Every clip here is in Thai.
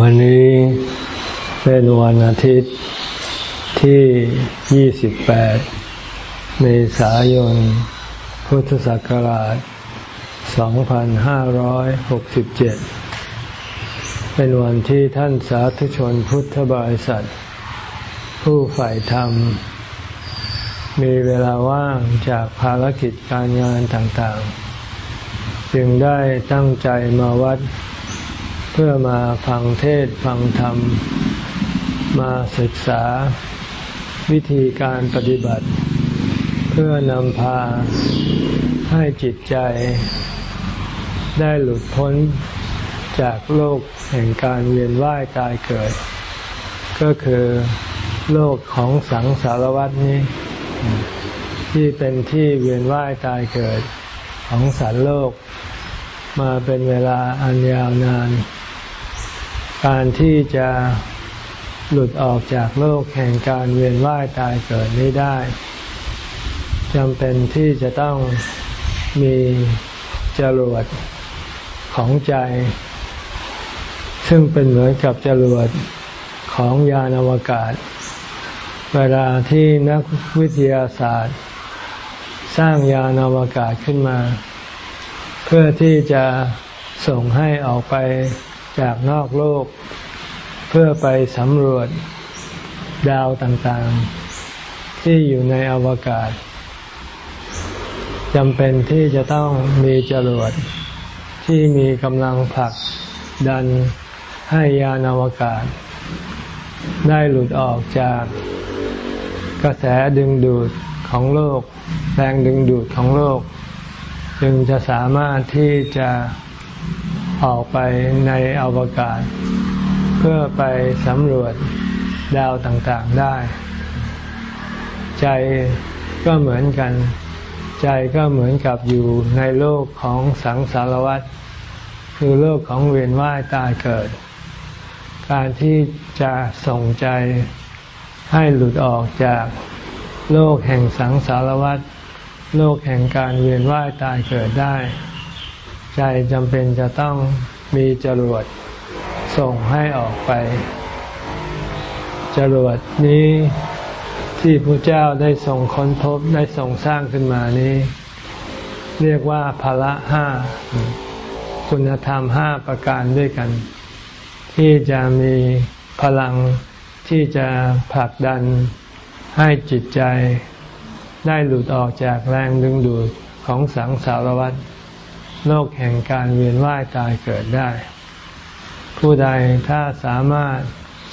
วันนี้เป็นวันอาทิตย์ที่ 28 เมษายน พุทธศักราช 2567 เป็นวันที่ท่านสาธุชนพุทธบริษัท ผู้ฝ่ายธรรม มีเวลาว่างจากภารกิจการงานต่างๆ จึงได้ตั้งใจมาวัดเพื่อมาฟังเทศฟังธรรม มาศึกษาวิธีการปฏิบัติ เพื่อนำพาให้จิตใจ ได้หลุดพ้นจากโลกแห่งการเวียนว่ายตายเกิด ก็คือโลกของสังสารวัฏนี้ ที่เป็นที่เวียนว่ายตายเกิดของสัตว์โลก มาเป็นเวลาอันยาวนาน การที่จะหลุดออกจากโลกแห่งการเวียนว่ายตายเกิดนี้ได้จำเป็นที่จะต้องมีจรวดของใจ ซึ่งเป็นเหมือนกับจรวดของยานอวกาศ เวลาที่นักวิทยาศาสตร์ สร้างยานอวกาศขึ้นมา เพื่อที่จะส่งให้ออกไป จากนอกโลก เพื่อไปสำรวจดาวต่างๆ ที่อยู่ในอวกาศจำเป็นที่จะต้องมีจรวดที่มีกำลังผลักดันให้ยานอวกาศ ได้หลุดออกจากกระแสดึงดูดของโลก แรงดึงดูดของโลก จึงจะสามารถที่จะ ออกไปในอวกาศ เพื่อไปสำรวจดาวต่างๆได้ ใจก็เหมือนกัน ใจก็เหมือนกับอยู่ในโลกของสังสารวัฏคือโลกของเวียนว่ายตายเกิด การที่จะส่งใจให้หลุดออกจากโลกแห่งสังสารวัฏโลกแห่งการเวียนว่ายตายเกิดได้ ใจจำเป็นจะต้องมีจรวดส่งให้ออกไป จรวดนี้ที่พระเจ้าได้ส่งค้นพบได้ส่งสร้างขึ้นมานี้ เรียกว่าภละห้าคุณธรรมห้าประการด้วยกัน ที่จะมีพลังที่จะผลักดันให้จิตใจได้หลุดออกจากแรงดึงดูดของสังสารวัฏ โลกแห่งการเวียนว่ายตายเกิดได้ ผู้ใดถ้าสามารถ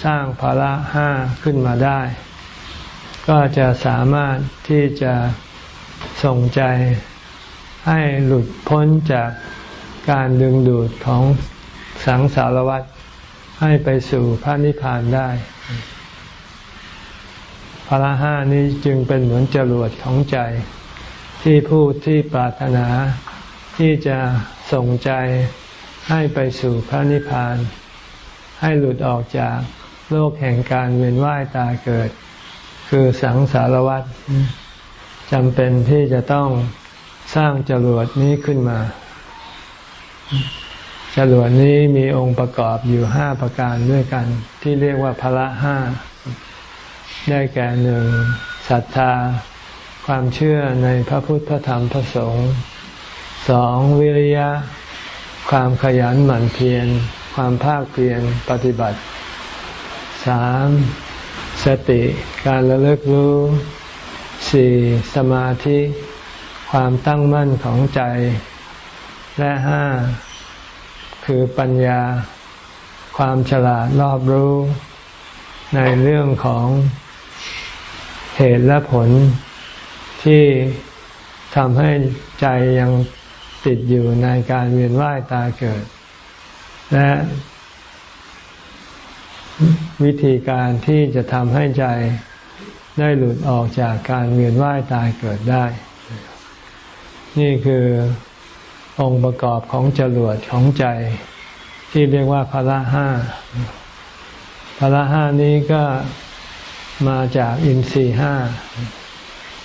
สร้างภาระห้าขึ้นมาได้ ก็จะสามารถที่จะส่งใจให้หลุดพ้นจากการดึงดูดของสังสารวัฏให้ไปสู่พระนิพพานได้พระห้านี้จึงเป็นเหมือนจรวดของใจ ที่ผู้ที่ปรารถนา ที่จะส่งใจให้ไปสู่พระนิพพาน ให้หลุดออกจากโลกแห่งการเวียนว่ายตายเกิด คือสังสารวัฏจำเป็นที่จะต้องสร้างจรวดนี้ขึ้นมา จรวดนี้มีองค์ประกอบอยู่ห้าประการด้วยกัน ที่เรียกว่าพละห้า ได้แก่หนึ่งศรัทธา ความเชื่อในพระพุทธพระธรรมพระสงฆ์ สองวิริยะ ความขยันหมั่นเพียรความภาคเพียรปฏิบัติสามสติการระลึกรู้สี่สมาธิ ความตั้งมั่นของใจ และห้าคือปัญญา ความฉลาดรอบรู้ ในเรื่องของเหตุและผลที่ทำให้ใจยัง ติดอยู่ในการเวียนว่ายตายเกิด และวิธีการที่จะทำให้ใจได้หลุดออกจากการเวียนว่ายตายเกิดได้ นี่คือองค์ประกอบของจรวดของใจ ที่เรียกว่าพละห้าพละห้านี้ก็มาจากอินทรีห้า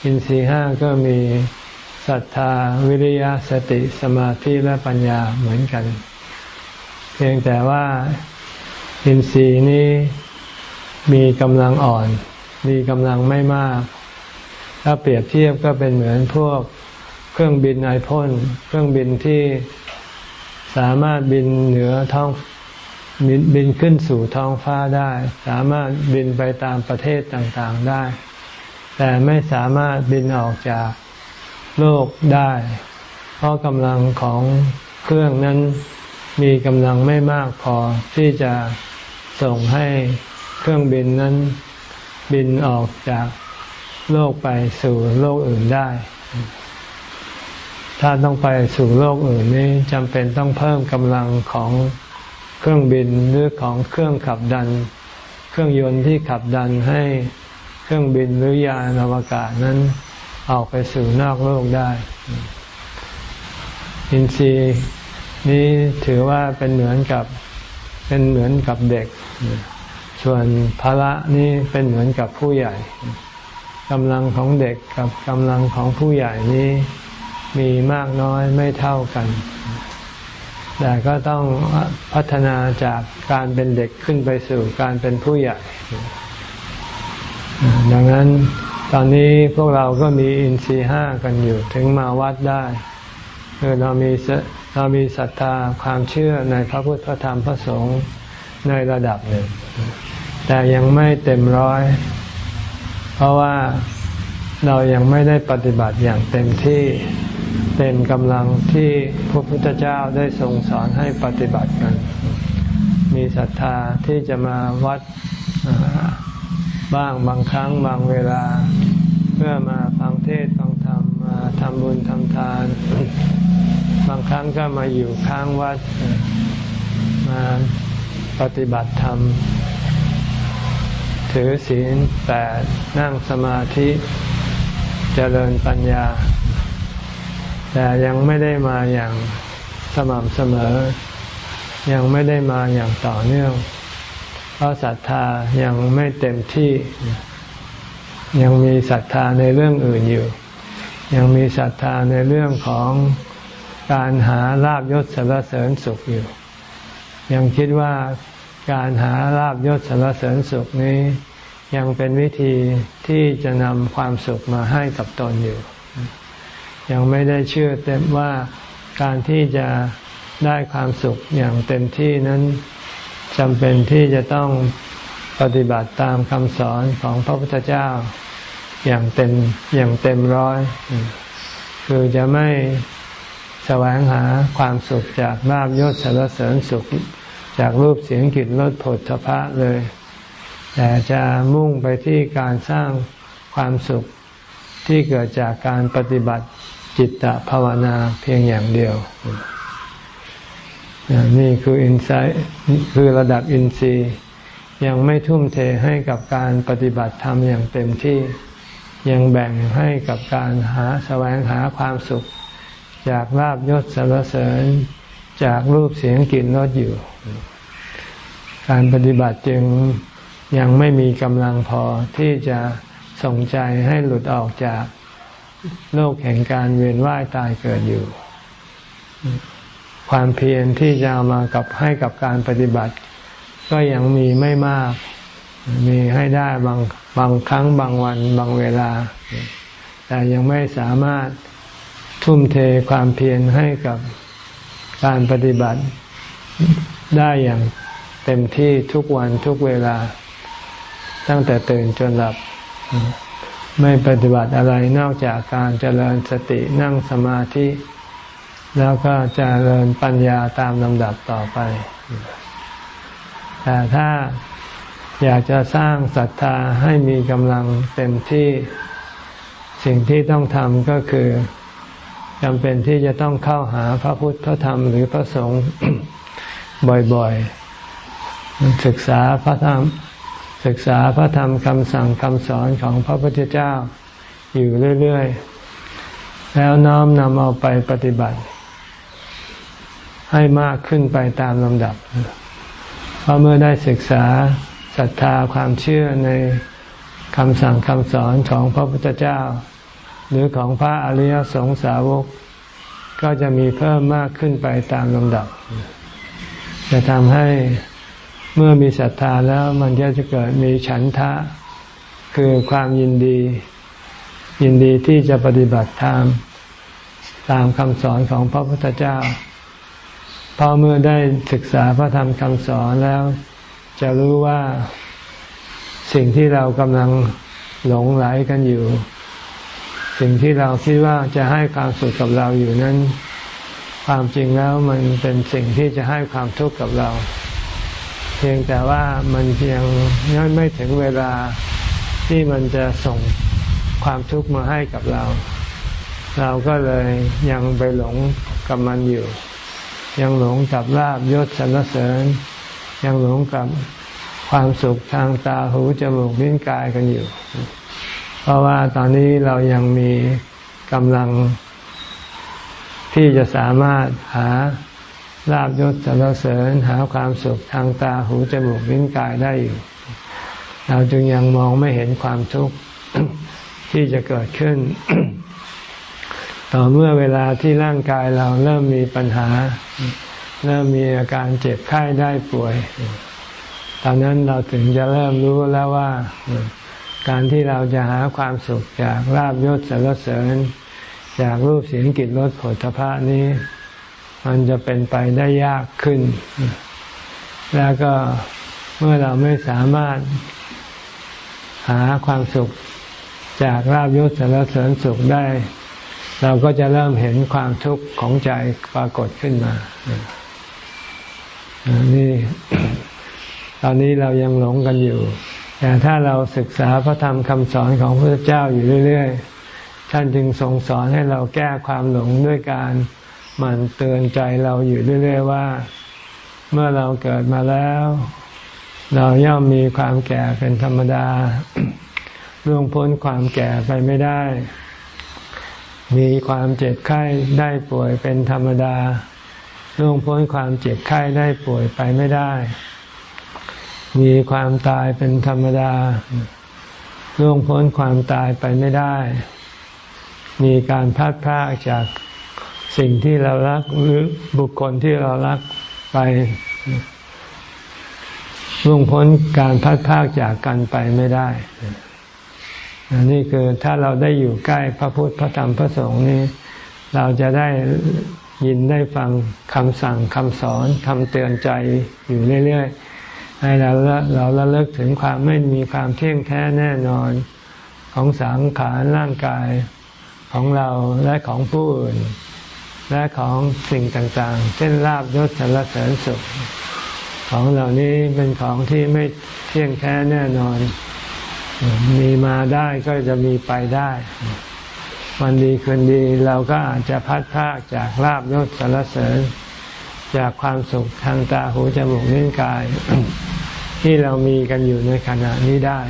อินทรีห้าก็มี ศรัทธา วิริยะสติสมาธิและปัญญาเหมือนกัน เพียงแต่ว่าอินทรีย์นี้มีกำลังอ่อน มีกำลังไม่มาก ถ้าเปรียบเทียบก็เป็นเหมือนพวกเครื่องบินไอพ่นเครื่องบินที่สามารถบินเหนือท้องบินขึ้นสู่ท้องฟ้าได้ สามารถบินไปตามประเทศต่างๆได้ แต่ไม่สามารถบินออกจาก โลกได้ เพราะกำลังของเครื่องนั้นมีกำลังไม่มากพอที่จะส่งให้เครื่องบินนั้นบินออกจากโลกไปสู่โลกอื่นได้ ถ้าต้องไปสู่โลกอื่นนี้จำเป็นต้องเพิ่มกำลังของเครื่องบินหรือของเครื่องขับดัน เครื่องยนต์ที่ขับดันให้เครื่องบินหรือยานอวกาศนั้น ออกไปสู่นอกโลกได้ อินทรีย์นี้ถือว่าเป็นเหมือนกับเป็นเหมือนกับเด็ก ส่วนภาระนี่เป็นเหมือนกับผู้ใหญ่กำลังของเด็กกับกำลังของผู้ใหญ่นี้มีมากน้อยไม่เท่ากัน แต่ก็ต้องพัฒนาจากการเป็นเด็กขึ้นไปสู่การเป็นผู้ใหญ่ ดังนั้น ตอนนี้พวกเราก็มีอินทรีห้ากันอยู่ถึงมาวัดได้คือเรามีเรามีศรัทธาความเชื่อในพระพุทธพระธรรมพระสงฆ์ในระดับหนึ่ง แต่ยังไม่เต็มร้อย เพราะว่าเรายังไม่ได้ปฏิบัติอย่างเต็มที่เต็มกำลังที่พระพุทธเจ้าได้ทรงสอนให้ปฏิบัติกัน มีศรัทธาที่จะมาวัด บ้างบางครั้งบางเวลา เพื่อมาฟังเทศฟังธรรมมาทำบุญทำทาน บางครั้งก็มาอยู่ค้างวัดมาปฏิบัติธรรม ถือศีลแปดนั่งสมาธิเจริญปัญญา แต่ยังไม่ได้มาอย่างสม่ำเสมอ ยังไม่ได้มาอย่างต่อเนื่อง เพราะศรัทธายังไม่เต็มที่ ยังมีศรัทธาในเรื่องอื่นอยู่ ยังมีศรัทธาในเรื่องของการหาลาบยศสารเสริญสุขอยู่ ยังคิดว่าการหาลาบยศสารเสริญสุขนี้ ยังเป็นวิธีที่จะนำความสุขมาให้กับตนอยู่ ยังไม่ได้เชื่อเต็มว่าการที่จะได้ความสุขอย่างเต็มที่นั้น จำเป็นที่จะต้องปฏิบัติตามคำสอนของพระพุทธเจ้าอย่างเต็มอย่างเต็มร้อย คือจะไม่แสวงหาความสุขจากลาบยศสารเสริญสุขจากรูปเสียงกลิ่นรสผลทพะเลย แต่จะมุ่งไปที่การสร้างความสุขที่เกิดจากการปฏิบัติจิตตภาวนาเพียงอย่างเดียว นี่คืออินไซต์คือระดับอินทรีย์ยังไม่ทุ่มเทให้กับการปฏิบัติธรรมอย่างเต็มที่ยังแบ่งให้กับการหาแสวงหาความสุข จากลาบยศสรรเสริญจากรูปเสียงกลิ่นรสอยู่ การปฏิบัติจึงยังไม่มีกำลังพอที่จะส่งใจให้หลุดออกจากโลกแห่งการเวียนว่ายตายเกิดอยู่ ความเพียรที่จะามากับให้กับการปฏิบัติ ก็ยังมีไม่มาก มีให้ได้บางบางครั้งบางวันบางเวลา แต่ยังไม่สามารถทุ่มเทความเพียรให้กับการปฏิบัติได้อย่างเต็มที่ทุกวันทุกเวลา ตั้งแต่ตื่นจนหลับ ไม่ปฏิบัติอะไรนอกจากการเจริญสตินั่งสมาธิ แล้วก็จะเริญปัญญาตามลำดับต่อไป แต่ถ้าอยากจะสร้างศรัทธาให้มีกำลังเต็มที่สิ่งที่ต้องทำก็คือจำเป็นที่จะต้องเข้าหาพระพุทธพระธรรมหรือพระสงฆ์บ่อยๆ ศึกษาพระธรรม ศึกษาพระธรรมคำสั่งคำสอนของพระพุทธเจ้าอยู่เรื่อย ๆ แล้วน้อมนำเอาไปปฏิบัติ ให้มากขึ้นไปตามลำดับ เพราะเมื่อได้ศึกษาศรัทธาความเชื่อในคำสั่งคำสอนของพระพุทธเจ้า หรือของพระอริยสงสาวก ก็จะมีเพิ่มมากขึ้นไปตามลำดับ จะทำให้เมื่อมีศรัทธาแล้วมันก็จะเกิดมีฉันทะ คือความยินดี ยินดีที่จะปฏิบัติธรรมตามคำสอนของพระพุทธเจ้า พอเมื่อได้ศึกษาพระธรรมคำสอนแล้ว จะรู้ว่าสิ่งที่เรากำลังหลงไหลกันอยู่ สิ่งที่เราคิดว่าจะให้ความสุขกับเราอยู่นั้น ความจริงแล้วมันเป็นสิ่งที่จะให้ความทุกข์กับเรา เพียงแต่ว่ามันเพียงยังไม่ถึงเวลาที่มันจะส่งความทุกข์มาให้กับเรา เราก็เลยยังไปหลงกับมันอยู่ ยังหลงกับลาบยศสรรเสริญ ยังหลงกับความสุขทางตาหูจมูกลิ้นกายกันอยู่ เพราะว่าตอนนี้เรายังมีกำลัง ที่จะสามารถหาลาบยศสรรเสริญหาความสุขทางตาหูจมูกลิ้นกายได้อยู่ เราจึงยังมองไม่เห็นความทุกข์ที่จะเกิดขึ้น ต่อเมื่อเวลาที่ร่างกายเราเริ่มมีปัญหา เริ่มมีอาการเจ็บไข้ได้ป่วย ตอนนั้นเราถึงจะเริ่มรู้แล้วว่า การที่เราจะหาความสุขจากลาบยศสารเสริญ จากรูปเสียงกลิ่นรสผลทพะนี้ มันจะเป็นไปได้ยากขึ้น แล้วก็เมื่อเราไม่สามารถหาความสุขจากลาบยศสารเสริญสุขได้ เราก็จะเริ่มเห็นความทุกข์ของใจปรากฏขึ้นมา นี่ตอนนี้เรายังหลงกันอยู่ แต่ถ้าเราศึกษาพระธรรมคำสอนของพระเจ้าอยู่เรื่อย ๆ ท่านจึงทรงสอนให้เราแก้ความหลงด้วยการหมั่นเตือนใจเราอยู่เรื่อย ๆ ว่า เมื่อเราเกิดมาแล้ว เราย่อมมีความแก่เป็นธรรมดาล่วงพ้นความแก่ไปไม่ได้ มีความเจ็บไข้ได้ป่วยเป็นธรรมดาล่วงพ้นความเจ็บไข้ได้ป่วยไปไม่ได้ มีความตายเป็นธรรมดาล่วงพ้นความตายไปไม่ได้ มีการพัดพลากจากสิ่งที่เรารักหรือบุคคลที่เรารักไปล่วงพ้นการพัดพลากจากกันไปไม่ได้ นี่คือถ้าเราได้อยู่ใกล้พระพุทธพระธรรมพระสงฆ์นี้เราจะได้ยินได้ฟังคำสั่งคำสอนคำเตือนใจอยู่เรื่อยๆ ให้เราเราระลึกถึงความไม่มีความเที่ยงแท้แน่นอนของสังขารร่างกายของเราและของผู้อื่น และของสิ่งต่างๆ เช่นลาบยศสารเสริญสุข ของเหล่านี้เป็นของที่ไม่เที่ยงแท้แน่นอน มีมาได้ก็จะมีไปได้ วันดีคืนดีเราก็อาจจะพัดพากจากลาบยศสารเสริญ จากความสุขทางตาหูจมูกนิ้วกาย ที่เรามีกันอยู่ในขณะนี้ได้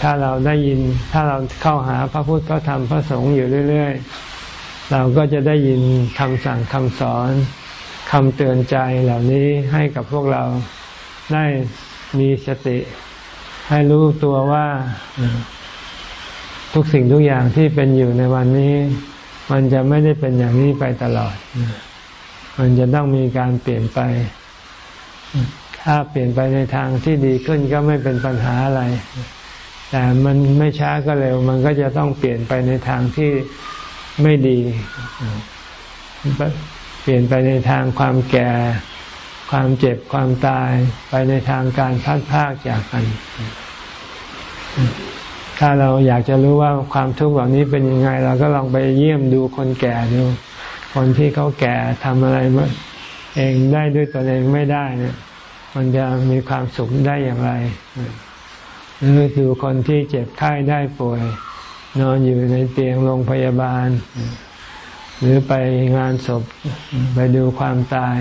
ถ้าเราได้ยินถ้าเราเข้าหาพระพุทธพระธรรมพระสงฆ์อยู่เรื่อย ๆ เราก็จะได้ยินคำสั่งคำสอนคำเตือนใจเหล่านี้ให้กับพวกเราได้มีสติ ให้รู้ตัวว่าทุกสิ่งทุกอย่างที่เป็นอยู่ในวันนี้ มันจะไม่ได้เป็นอย่างนี้ไปตลอด มันจะต้องมีการเปลี่ยนไป ถ้าเปลี่ยนไปในทางที่ดีขึ้นก็ไม่เป็นปัญหาอะไร แต่มันไม่ช้าก็เร็ว มันก็จะต้องเปลี่ยนไปในทางที่ไม่ดี เปลี่ยนไปในทางความแก่ ความเจ็บความตายไปในทางการพัดพากจากกัน ถ้าเราอยากจะรู้ว่าความทุกข์แบบนี้เป็นยังไง เราก็ลองไปเยี่ยมดูคนแก่ดู คนที่เขาแก่ทำอะไรเองได้ด้วยตัวเองไม่ได้เนี่ยมันจะมีความสุขได้อย่างไรหรือดูคนที่เจ็บไข้ได้ป่วย นอนอยู่ในเตียงโรงพยาบาล หรือไปงานศพไปดูความตาย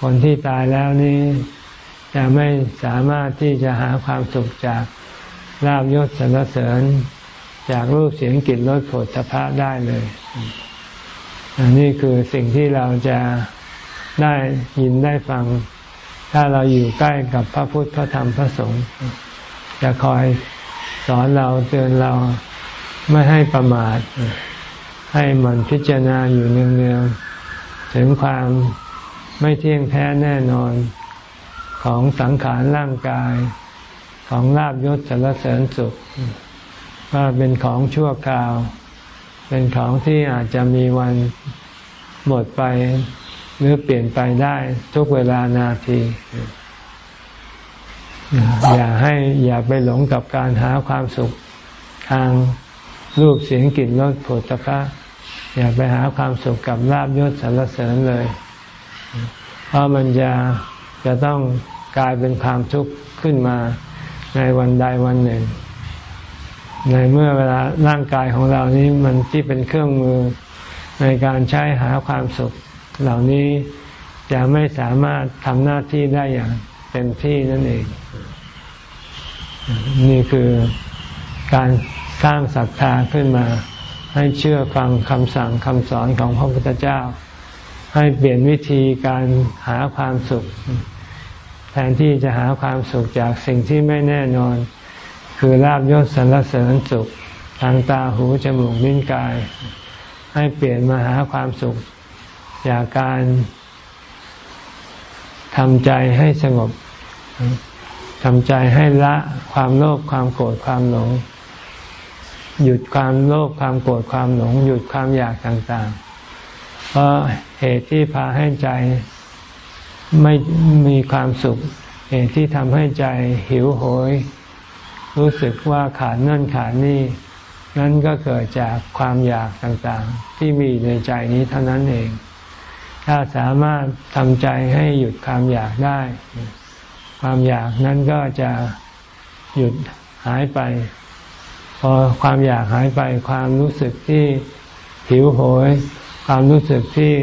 คนที่ตายแล้วนี้จะไม่สามารถที่จะหาความสุขจากลาบยศสรรเสริญ จากรูปเสียงกลิ่นรสผลสะพะได้เลยอันี่คือสิ่งที่เราจะได้ยินได้ฟัง ถ้าเราอยู่ใกล้กับพระพุทธพระธรรมพระสงฆ์จะคอยสอนเราเตือนเราไม่ให้ประมาทให้มันพิจารณาอยู่เนืองๆถึงความ ไม่เที่ยงแท้แน่นอนของสังขารร่างกาย ของลาบยศสารเสริญสุขว่าเป็นของชั่วคราว เป็นของที่อาจจะมีวันหมดไป หรือเปลี่ยนไปได้ทุกเวลานาที อย่าให้อย่าไปหลงกับการหาความสุขทางรูปเสียงกลิ่นรสผลตภะอย่าไปหาความสุขกับลาบยศสรรเสริญเลย เพราะมันจะจะต้องกลายเป็นความทุกข์ขึ้นมาในวันใดวันหนึ่ง ในเมื่อเวลาร่างกายของเรานี้มันที่เป็นเครื่องมือในการใช้หาความสุข เหล่านี้จะไม่สามารถทำหน้าที่ได้อย่างเต็มที่นั่นเอง นี่คือการสร้างศรัทธาขึ้นมาให้เชื่อฟังคำสั่งคำสอนของพระพุทธเจ้า ให้เปลี่ยนวิธีการหาความสุข แทนที่จะหาความสุขจากสิ่งที่ไม่แน่นอน คือลาบยศสรรเสริญสุข ทางตาหูจมูกลิ้นกาย ให้เปลี่ยนมาหาความสุข จากการทำใจให้สงบทำใจให้ละความโลภความโกรธความหลง หยุดความโลภความโกรธความหลง หยุดความอยากต่างๆ เพราะเหตุที่พาให้ใจไม่มีความสุข เหตุที่ทำให้ใจหิวโหย รู้สึกว่าขาดนั่นขาดนี่ นั่นก็เกิดจากความอยากต่างๆ ที่มีในใจนี้เท่านั้นเอง ถ้าสามารถทำใจให้หยุดความอยากได้ ความอยากนั้นก็จะหยุดหายไป พอความอยากหายไปความรู้สึกที่หิวโหย ความรู้สึกที่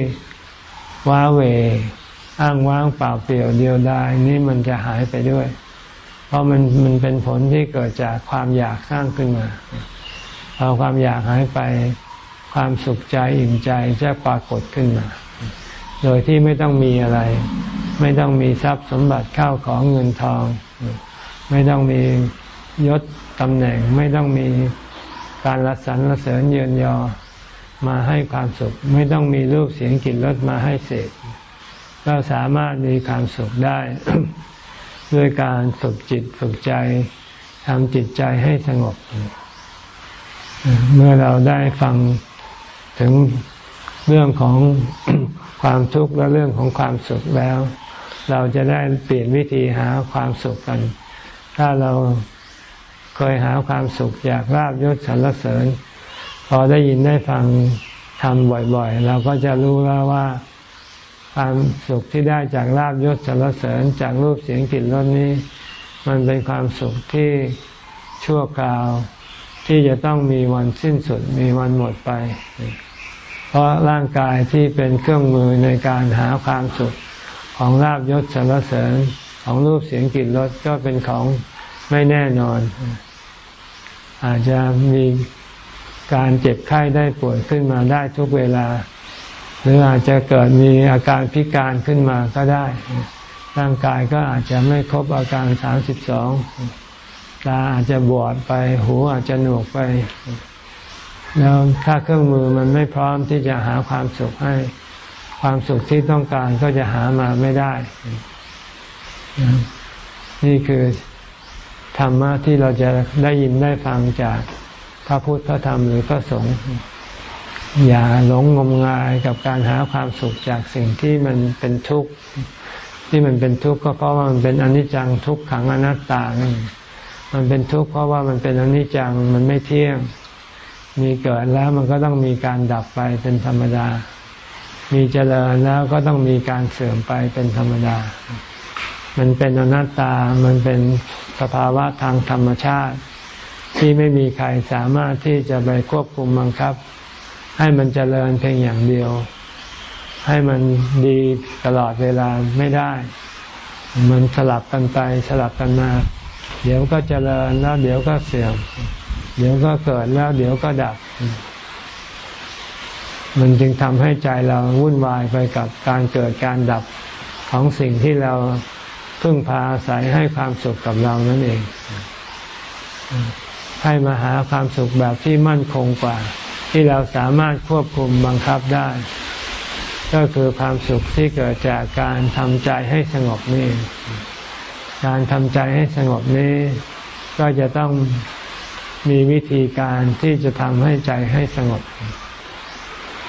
ว้าเหวอ้างว้างเปล่าเปลี่ยวเดียวดายนี่มันจะหายไปด้วย เพราะมันมันเป็นผลที่เกิดจากความอยากสร้างขึ้นมาพอความอยากหายไปความสุขใจอิ่มใจจะปรากฏขึ้นมา โดยที่ไม่ต้องมีอะไร ไม่ต้องมีทรัพย์สมบัติเข้าของเงินทอง ไม่ต้องมียศตำแหน่ง ไม่ต้องมีการรัสรรเสริญเยินยอ มาให้ความสุข ไม่ต้องมีรูปเสียงกลิ่นรสมาให้เสพก็สามารถมีความสุขได้ ด้วยการฝึกจิตฝึกใจทำจิตใจให้สงบ เมื่อเราได้ฟังถึงเรื่องของความทุกข์และเรื่องของความสุขแล้ว เราจะได้เปลี่ยนวิธีหาความสุขกัน ถ้าเราเคยหาความสุขจากลาบยศสรรเสริญ อได้ยินได้ฟังทำบ่อยๆ เราก็จะรู้แล้วว่าความสุขที่ได้จากลาบยศสรรเสริญจากรูปเสียงกลิ่นรสนี้ มันเป็นความสุขที่ชั่วคราว ที่จะต้องมีวันสิ้นสุดมีวันหมดไป เพราะร่างกายที่เป็นเครื่องมือในการหาความสุขของลาบยศสรรเสริญของรูปเสียงกลิ่นรสก็เป็นของไม่แน่นอน อาจจะมี การเจ็บไข้ได้ป่วยขึ้นมาได้ทุกเวลา หรืออาจจะเกิดมีอาการพิการขึ้นมาก็ได้ ร่างกายก็อาจจะไม่ครบอาการสามสิบสองตาอาจจะบวดไปหูอาจจะหนวกไป แล้วถ้าเครื่องมือมันไม่พร้อมที่จะหาความสุขให้ ความสุขที่ต้องการก็จะหามาไม่ได้ นี่คือธรรมะที่เราจะได้ยินได้ฟังจาก พระพุทธพระธรรมหรือพระสงฆ์อย่าหลงงมงายกับการหาความสุขจากสิ่งที่มันเป็นทุกข์ที่มันเป็นทุกข์ก็เพราะว่ามันเป็นอนิจจังทุกขังอนัตตา มันเป็นทุกข์เพราะว่ามันเป็นอนิจจังมันไม่เที่ยง มีเกิดแล้วมันก็ต้องมีการดับไปเป็นธรรมดา มีเจริญแล้วก็ต้องมีการเสื่อมไปเป็นธรรมดา มันเป็นอนัตตา มันเป็นสภาวะทางธรรมชาติ ที่ไม่มีใครสามารถที่จะไปควบคุมบังคับ ให้มันเจริญเพียงอย่างเดียว ให้มันดีตลอดเวลาไม่ได้ มันสลับกันไปสลับกันมา เดี๋ยวก็เจริญแล้วเดี๋ยวก็เสื่อม เดี๋ยวก็เกิดแล้วเดี๋ยวก็ดับ มันจึงทำให้ใจเราวุ่นวายไปกับการเกิดการดับของสิ่งที่เราพึ่งพาอาศัยให้ความสุขกับเรานั่นเอง ให้มาหาความสุขแบบที่มั่นคงกว่า ที่เราสามารถควบคุมบังคับได้ ก็คือความสุขที่เกิดจากการทำใจให้สงบนี่การทำใจให้สงบนี้ ก็จะต้องมีวิธีการที่จะทำให้ใจให้สงบ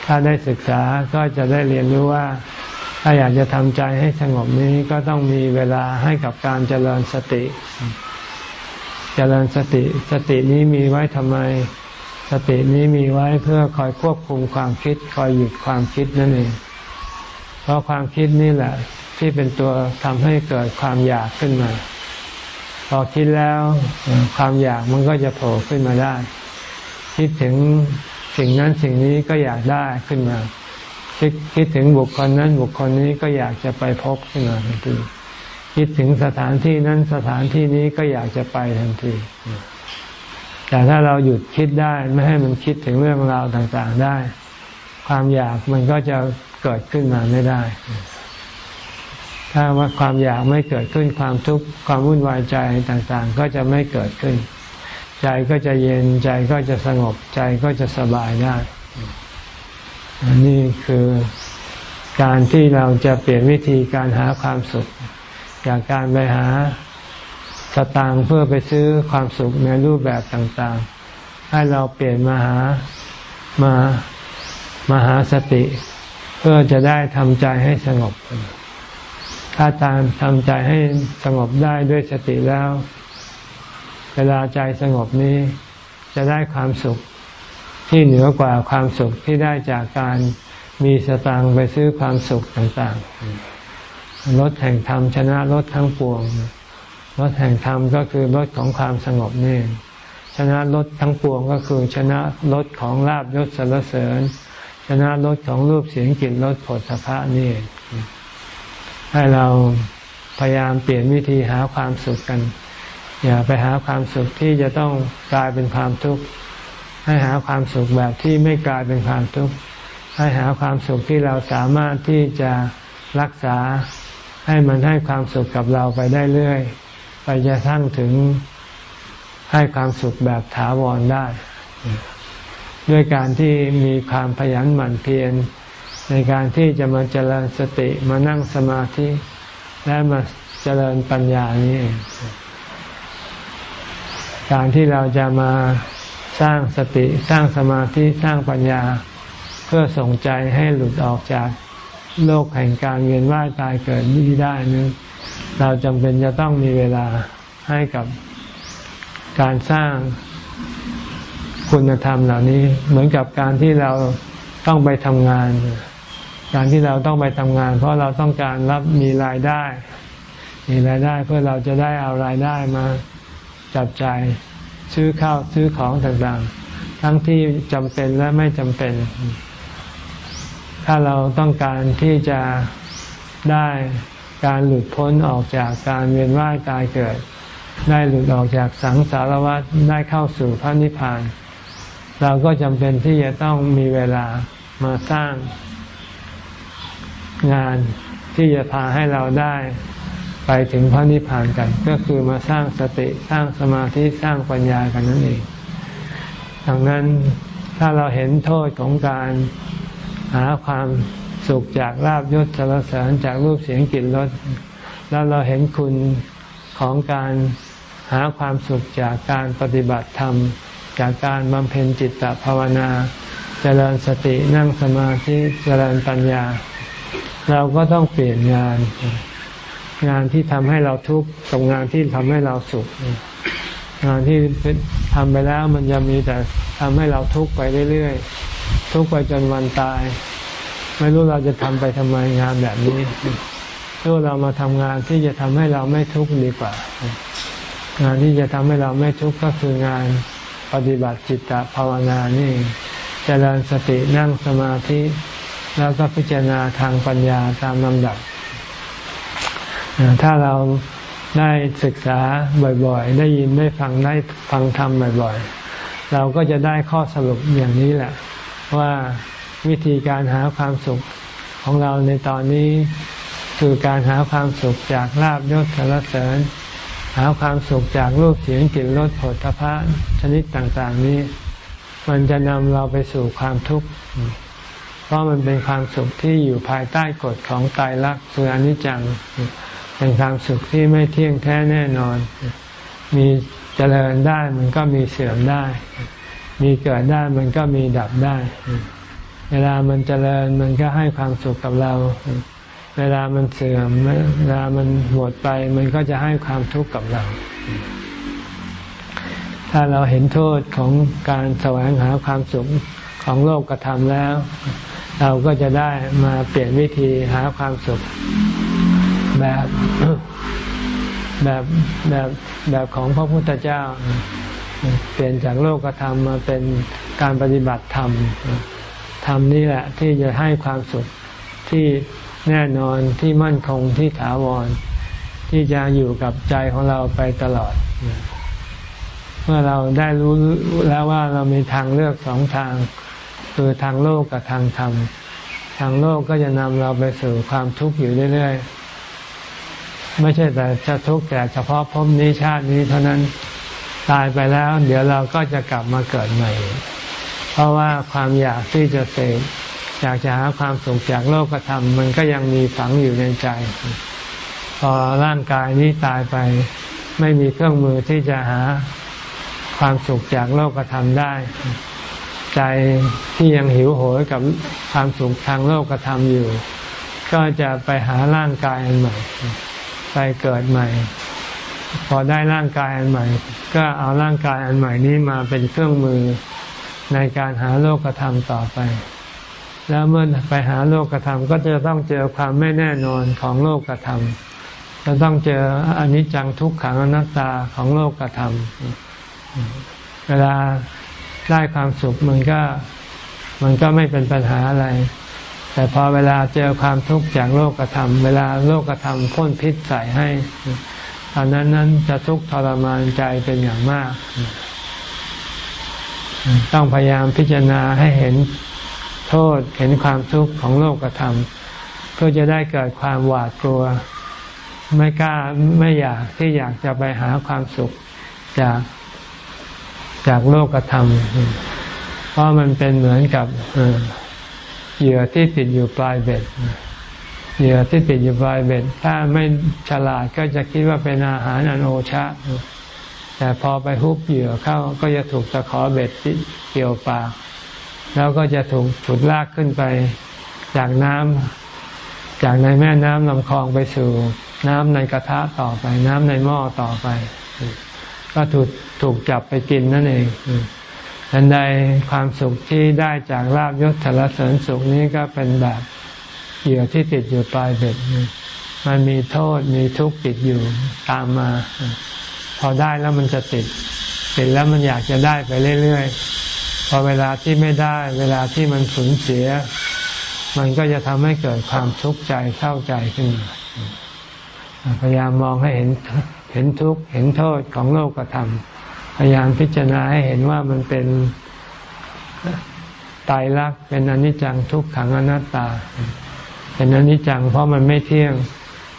ถ้าได้ศึกษาก็จะได้เรียนรู้ว่า ถ้าอยากจะทำใจให้สงบนี้ก็ต้องมีเวลาให้กับการเจริญสติ เจริญสติ สตินี้มีไว้ทำไม สตินี้มีไว้เพื่อคอยควบคุมความคิด คอยหยุดความคิดนั่นเอง เพราะความคิดนี่แหละ ที่เป็นตัวทำให้เกิดความอยากขึ้นมา พอคิดแล้วความอยากมันก็จะโผล่ขึ้นมาได้ คิดถึงสิ่งนั้นสิ่งนี้ก็อยากได้ขึ้นมา คิดคิดถึงบุคคลนั้นบุคคลนี้ก็อยากจะไปพบขึ้นมาทันที คิดถึงสถานที่นั้นสถานที่นี้ก็อยากจะไปทันที แต่ถ้าเราหยุดคิดได้ไม่ให้มันคิดถึงเรื่องราวต่างๆได้ ความอยากมันก็จะเกิดขึ้นมาไม่ได้ ถ้าว่าความอยากไม่เกิดขึ้นความทุกข์ความวุ่นวายใจต่างๆ ก็จะไม่เกิดขึ้น ใจก็จะเย็นใจก็จะสงบใจก็จะสบายได้อันนี้คือการที่เราจะเปลี่ยนวิธีการหาความสุข จากการไปหาสตางค์เพื่อไปซื้อความสุขในรูปแบบต่างๆ ให้เราเปลี่ยนมาหามามาหาสติ เพื่อจะได้ทำใจให้สงบ ถ้าตามทำใจให้สงบได้ด้วยสติแล้ว เวลาใจสงบนี้จะได้ความสุขที่เหนือกว่าความสุขที่ได้จากการมีสตางค์ไปซื้อความสุขต่างๆ รถแห่งธรรมชนะรถทั้งปวงรถแห่งธรรมก็คือรถของความสงบนี่ชนะรถทั้งปวงก็คือชนะรถของลาบยศสรรเสริญ ชนะรถของรูปเสียงกลิ่นรสผลสะพะนี่ ให้เราพยายามเปลี่ยนวิธีหาความสุขกัน อย่าไปหาความสุขที่จะต้องกลายเป็นความทุกข์ให้หาความสุขแบบที่ไม่กลายเป็นความทุกข์ให้หาความสุขที่เราสามารถที่จะรักษา ให้มันให้ความสุขกับเราไปได้เรื่อย ไปจะทั้งถึงให้ความสุขแบบถาวรได้ ด้วยการที่มีความพยันหมั่นเพียรในการที่จะมาเจริญสติมานั่งสมาธิ และมาเจริญปัญญานี้ การที่เราจะมาสร้างสติสร้างสมาธิสร้างปัญญา เพื่อส่งใจให้หลุดออกจาก โลกแห่งการเวียนว่ายตายเกิดนี้ได้นั้นเราจำเป็นจะต้องมีเวลาให้กับการสร้างคุณธรรมเหล่านี้ เหมือนกับการที่เราต้องไปทำงาน การที่เราต้องไปทำงาน เพราะเราต้องการรับมีรายได้ มีรายได้เพื่อเราจะได้เอารายได้มาจับจ่ายซื้อข้าวซื้อของต่างๆ ทั้งที่จำเป็นและไม่จำเป็น ถ้าเราต้องการที่จะได้การหลุดพ้นออกจากการเวียนว่ายตายเกิด ได้หลุดออกจากสังสารวัฏได้เข้าสู่พระนิพพาน เราก็จำเป็นที่จะต้องมีเวลามาสร้างงานที่จะพาให้เราได้ไปถึงพระนิพพานกัน ก็คือมาสร้างสติสร้างสมาธิสร้างปัญญากันนั่นเองดังนั้นถ้าเราเห็นโทษของการ หาความสุขจากลาบยศสารเสริญจากรูปเสียงกลิ่นรสแล้วเราเห็นคุณของการหาความสุขจากการปฏิบัติธรรม จากการบำเพ็ญจิตตภาวนา เจริญสตินั่งสมาธิเจริญปัญญา เราก็ต้องเปลี่ยนงาน งานที่ทำให้เราทุกข์กับงานที่ทำให้เราสุข งานที่ทำไปแล้วมันจะมีแต่ทำให้เราทุกข์ไปเรื่อยๆ ทุกข์ไปจนวันตาย ไม่รู้เราจะทำไปทำไมงานแบบนี้ถ้าเรามาทำงานที่จะทำให้เราไม่ทุกข์ดีกว่า งานที่จะทำให้เราไม่ทุกข์ก็คืองานปฏิบัติจิตตภาวนานี่จเจริญสตินั่งสมาธิแล้วก็พิจารณาทางปัญญาตามลำดับ ถ้าเราได้ศึกษาบ่อยๆ ได้ยินได้ฟังได้ฟังธรรมบ่อยๆ เราก็จะได้ข้อสรุปอย่างนี้แหละ ว่าวิธีการหาความสุขของเราในตอนนี้คือการหาความสุขจากลาบยศสารเสริญ หาความสุขจากรูปเสียงกลิ่นรสผลพระชนิดต่างๆนี้ มันจะนำเราไปสู่ความทุกข์ เพราะมันเป็นความสุขที่อยู่ภายใต้กฎของตายรักคืออนิจจัง เป็นความสุขที่ไม่เที่ยงแท้แน่นอน มีเจริญได้มันก็มีเสื่อมได้ มีเกิดได้มันก็มีดับได้ เวลามันเจริญมันก็ให้ความสุขกับเรา เวลามันเสื่อมเวลามันหมดไปมันก็จะให้ความทุกข์กับเรา ถ้าเราเห็นโทษของการแสวงหาความสุขของโลกกระทำแล้ว เราก็จะได้มาเปลี่ยนวิธีหาความสุขแบบแบบแบบแบบของพระพุทธเจ้า เปลี่ยนจากโลกธรรมมาเป็นการปฏิบัติธรรมธรรมนี่แหละที่จะให้ความสุขที่แน่นอนที่มั่นคงที่ถาวร ที่จะอยู่กับใจของเราไปตลอด เมื่อเราได้รู้แล้วว่าเรามีทางเลือกสองทาง คือทางโลกกับทางธรรม ทางโลกก็จะนำเราไปสู่ความทุกข์อยู่เรื่อยๆ ไม่ใช่แต่จะทุกข์แต่เฉพาะพบนี้ชาตินี้เท่านั้น ตายไปแล้ว เดี๋ยวเราก็จะกลับมาเกิดใหม่ เพราะว่าความอยากที่จะเสพอยากจะหาความสุขจากโลกธรรมมันก็ยังมีฝังอยู่ในใจ พอร่างกายนี้ตายไป ไม่มีเครื่องมือที่จะหาความสุขจากโลกธรรมได้ ใจที่ยังหิวโหยกับความสุขทางโลกธรรมอยู่ ก็จะไปหาร่างกายอันใหม่ ไปเกิดใหม่ พอได้ร่างกายอันใหม่ ก็เอาร่างกายอันใหม่นี้มาเป็นเครื่องมือในการหาโลกธรรมต่อไป แล้วเมื่อไปหาโลกธรรมก็จะต้องเจอความไม่แน่นอนของโลกธรรมจะต้องเจออนิจจังทุกขังอนัตตาของโลกธรรม เวลาได้ความสุขมันก็มันก็ไม่เป็นปัญหาอะไร แต่พอเวลาเจอความทุกข์จากโลกธรรม เวลาโลกธรรมพ่นพิษใส่ให้ อนนั้นนั้นจะทุกข์ทรมานใจเป็นอย่างมาก ต้องพยายามพิจารณาให้เห็นโทษเห็นความทุกข์ของโลกธรรมเพื่อจะได้เกิดความหวาดกลัว ไม่กล้าไม่อยากที่อยากจะไปหาความสุขจากจากโลกธรรม เพราะมันเป็นเหมือนกับเหยื่อที่ติดอยู่ปลายเบ็ด เหยื่อที่ติดอยู่ปลายเบ็ดถ้าไม่ฉลาดก็จะคิดว่าเป็นอาหารอันโอชะ แต่พอไปฮุบเหยื่อเข้าก็จะถูกตะขอเบ็ดเกี่ยวปากแล้วก็จะถูกฉุดลากขึ้นไปจากน้ำจากในแม่น้ำลำคลองไปสู่ น้ำในกระทะต่อไป น้ำในหม้อต่อไป ก็ถูกถูกจับไปกินนั่นเองอันใดความสุขที่ได้จากลาบยศสารเสริญสุขนี้ก็เป็นแบบ เหยื่อที่ติดอยู่ปลายเบ็ดมันมีโทษมีทุกข์ติดอยู่ตามมา พอได้แล้วมันจะติด ติดแล้วมันอยากจะได้ไปเรื่อยๆ พอเวลาที่ไม่ได้ เวลาที่มันสูญเสีย มันก็จะทำให้เกิดความทุกข์ใจเศร้าใจขึ้นมาพยายามมองให้เห็นเห็นทุกข์เห็นโทษของโลกธรรมพยายามพิจารณาให้เห็นว่ามันเป็นตายรักเป็นอนิจจังทุกขังอนัตตา เป็นอนิจจังเพราะมันไม่เที่ยง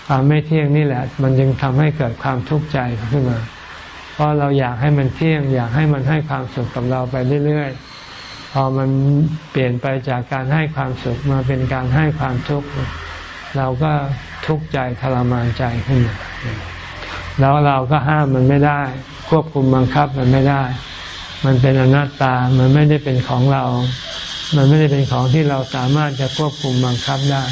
ความไม่เที่ยงนี่แหละ มันจึงทำให้เกิดความทุกข์ใจขึ้นมา เพราะเราอยากให้มันเที่ยง อยากให้มันให้ความสุขกับเราไปเรื่อยๆ พอมันเปลี่ยนไปจากการให้ความสุขมาเป็นการให้ความทุกข์เราก็ทุกข์ใจทรมานใจขึ้นมาแล้วเราก็ห้ามมันไม่ได้ ควบคุมบังคับมันไม่ได้ มันเป็นอนัตตา มันไม่ได้เป็นของเรา มันไม่ได้เป็นของที่เราสามารถจะควบคุมบังคับได้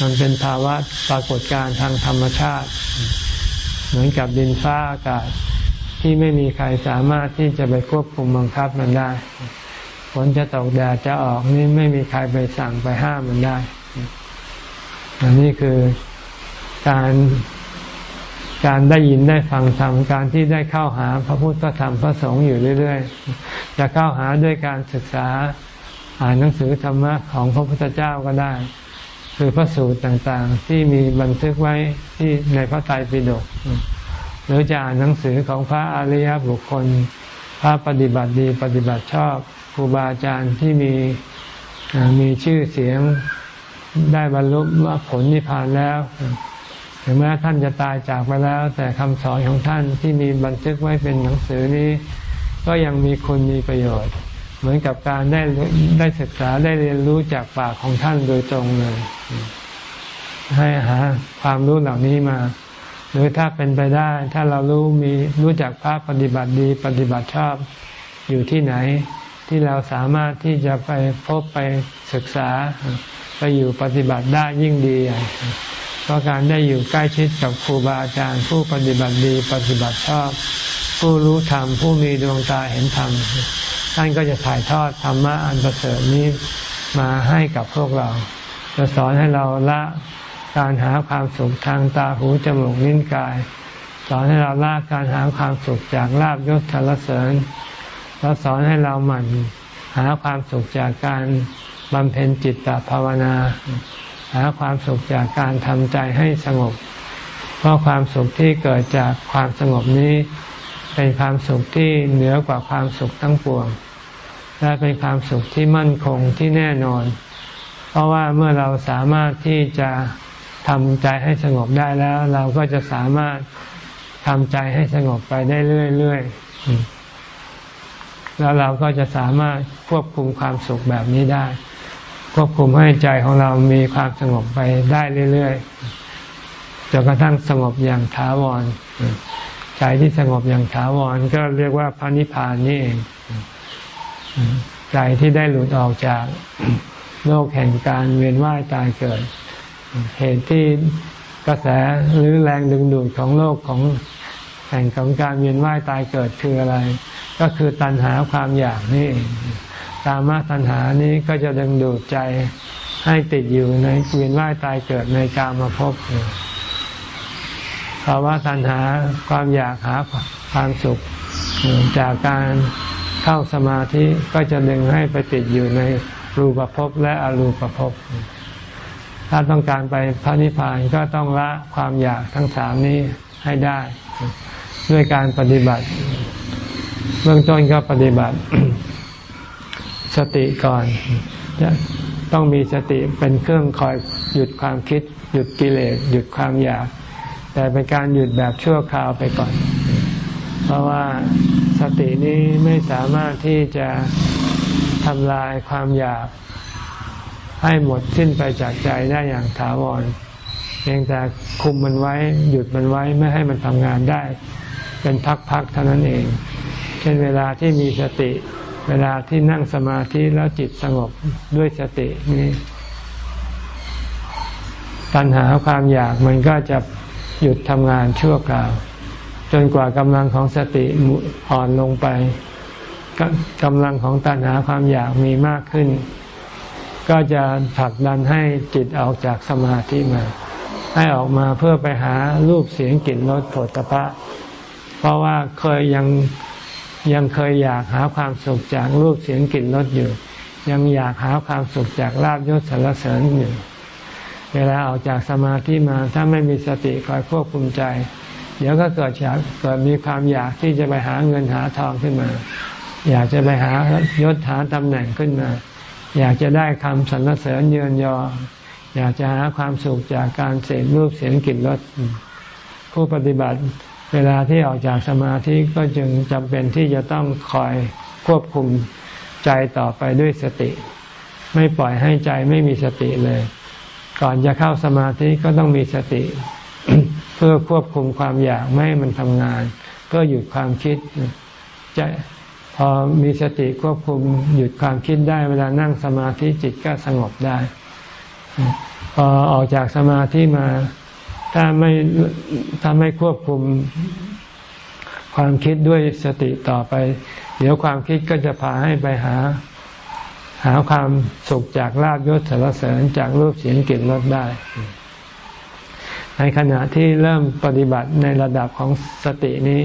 มันเป็นภาวะปรากฏการณ์ทางธรรมชาติ เหมือนกับดินฟ้าอากาศที่ไม่มีใครสามารถที่จะไปควบคุมบังคับมันได้ฝนจะตกแดดจะออกนี่ไม่มีใครไปสั่งไปห้ามมันได้อันนี้คือการ การได้ยินได้ฟังธรรมการที่ได้เข้าหาพระพุทธธรรมพระสงฆ์อยู่เรื่อยๆ จะเข้าหาด้วยการศึกษาอ่านหนังสือธรรมะของพระพุทธเจ้าก็ได้ คือพระสูตรต่างๆ ที่มีบันทึกไว้ที่ในพระไตรปิฎกหรือจะอ่านหนังสือของพระอริยบุคคล พระปฏิบัติดีปฏิบัติชอบครูบาอาจารย์ที่มีมีชื่อเสียงได้บรรลุผลนิพพานแล้ว ถึงแม้ท่านจะตายจากไปแล้ว แต่คำสอนของท่านที่มีบันทึกไว้เป็นหนังสือนี้ ก็ยังมีคุณมีประโยชน์ เหมือนกับการได้ได้ศึกษาได้เรียนรู้จากปากของท่านโดยตรงเลย ให้หาความรู้เหล่านี้มา หรือถ้าเป็นไปได้ ถ้าเรารู้มีรู้จักพระปฏิบัติดีปฏิบัติชอบอยู่ที่ไหน ที่เราสามารถที่จะไปพบไปศึกษาไปอยู่ปฏิบัติได้ยิ่งดี เพราะการได้อยู่ใกล้ชิดกับครูบาอาจารย์ ผู้ปฏิบัติดีปฏิบัติชอบ ผู้รู้ธรรมผู้มีดวงตาเห็นธรรมท่านก็จะถ่ายทอดธรรมะอันประเสริฐนี้มาให้กับพวกเรา จะสอนให้เราละการหาความสุขทางตาหูจมูกลิ้นกาย สอนให้เราละการหาความสุขจากลาบยศสารเสริญแล้วสอนให้เราหมั่นหาความสุขจากการบำเพ็ญจิตตภาวนา หาความสุขจากการทำใจให้สงบ เพราะความสุขที่เกิดจากความสงบนี้ เป็นความสุขที่เหนือกว่าความสุขทั้งปวง และเป็นความสุขที่มั่นคงที่แน่นอน เพราะว่าเมื่อเราสามารถที่จะทำใจให้สงบได้แล้ว เราก็จะสามารถทำใจให้สงบไปได้เรื่อยๆ แล้วเราก็จะสามารถควบคุมความสุขแบบนี้ได้ ควบคุมให้ใจของเรามีความสงบไปได้เรื่อยๆจนกระทั่งสงบอย่างถาวรใจที่สงบอย่างถาวรก็เรียกว่าพระนิพพานนี่เองใจที่ได้หลุดออกจากโลกแห่งการเวียนว่ายตายเกิด เหตุที่กระแสหรือแรงดึงดูดของโลกของแห่งของการเวียนว่ายตายเกิดคืออะไร ก็คือตัณหาความอยากนี่ ตามาตัณหานี้ก็จะดึงดูดใจให้ติดอยู่ในเวียนว่ายตายเกิดในกามาพบภาวะตัณหาความอยากหาความสุข จากการเข้าสมาธิก็จะดึงให้ไปติดอยู่ในรูปภพและอรูปภพ ถ้าต้องการไปพระนิพพานก็ต้องละความอยากทั้งสามนี้ให้ได้ ด้วยการปฏิบัติ เบื้องต้นก็ปฏิบัติ สติก่อนจะต้องมีสติเป็นเครื่องคอยหยุดความคิด หยุดกิเลสหยุดความอยาก แต่เป็นการหยุดแบบชั่วคราวไปก่อน เพราะว่าสตินี้ไม่สามารถที่จะทำลายความอยาก ให้หมดสิ้นไปจากใจได้อย่างถาวรเพียงแต่คุมมันไว้หยุดมันไว้ไม่ให้มันทำงานได้ เป็นพักๆเท่านั้นเอง เช่นเวลาที่มีสติ เวลาที่นั่งสมาธิแล้วจิตสงบด้วยสตินี้ ตัณหาความอยากมันก็จะหยุดทำงานชั่วคราว จนกว่ากำลังของสติอ่อนลงไปกำลังของตัณหาความอยากมีมากขึ้น ก็จะผลักดันให้จิตออกจากสมาธิมา ให้ออกมาเพื่อไปหารูปเสียงกลิ่นรสผลตภะเพราะว่าเคยยัง ยังเคยอยากหาความสุขจากรูปเสียงกลิ่นรสอยู่ ยังอยากหาความสุขจากลาบยศสรรเสริญอยู่ เวลาออกจากสมาธิมาถ้าไม่มีสติคอยควบคุมใจ เดี๋ยวก็เกิดจากเกิดมีความอยากที่จะไปหาเงินหาทองขึ้นมา อยากจะไปหายศหาตำแหน่งขึ้นมา อยากจะได้คำสรรเสริญเยือนยอ อยากจะหาความสุขจากการเสพรูปเสียงกลิ่นรสผู้ปฏิบัติ เวลาที่ออกจากสมาธิก็จึงจำเป็นที่จะต้องคอยควบคุมใจต่อไปด้วยสติ ไม่ปล่อยให้ใจไม่มีสติเลย ก่อนจะเข้าสมาธิก็ต้องมีสติ เพื่อควบคุมความอยากไม่ให้มันทำงาน เพื่อหยุดความคิดจะพอมีสติควบคุมหยุดความคิดได้ เวลานั่งสมาธิจิตก็สงบได้ พอออกจากสมาธิมา ถ้าไม่ถ้าไม่ควบคุมความคิดด้วยสติต่อไป เดี๋ยวความคิดก็จะพาให้ไปหา หาความสุขจากลาบยศสารเสริญจากรูปเสียงกลิ่นรสได้ ในขณะที่เริ่มปฏิบัติในระดับของสตินี้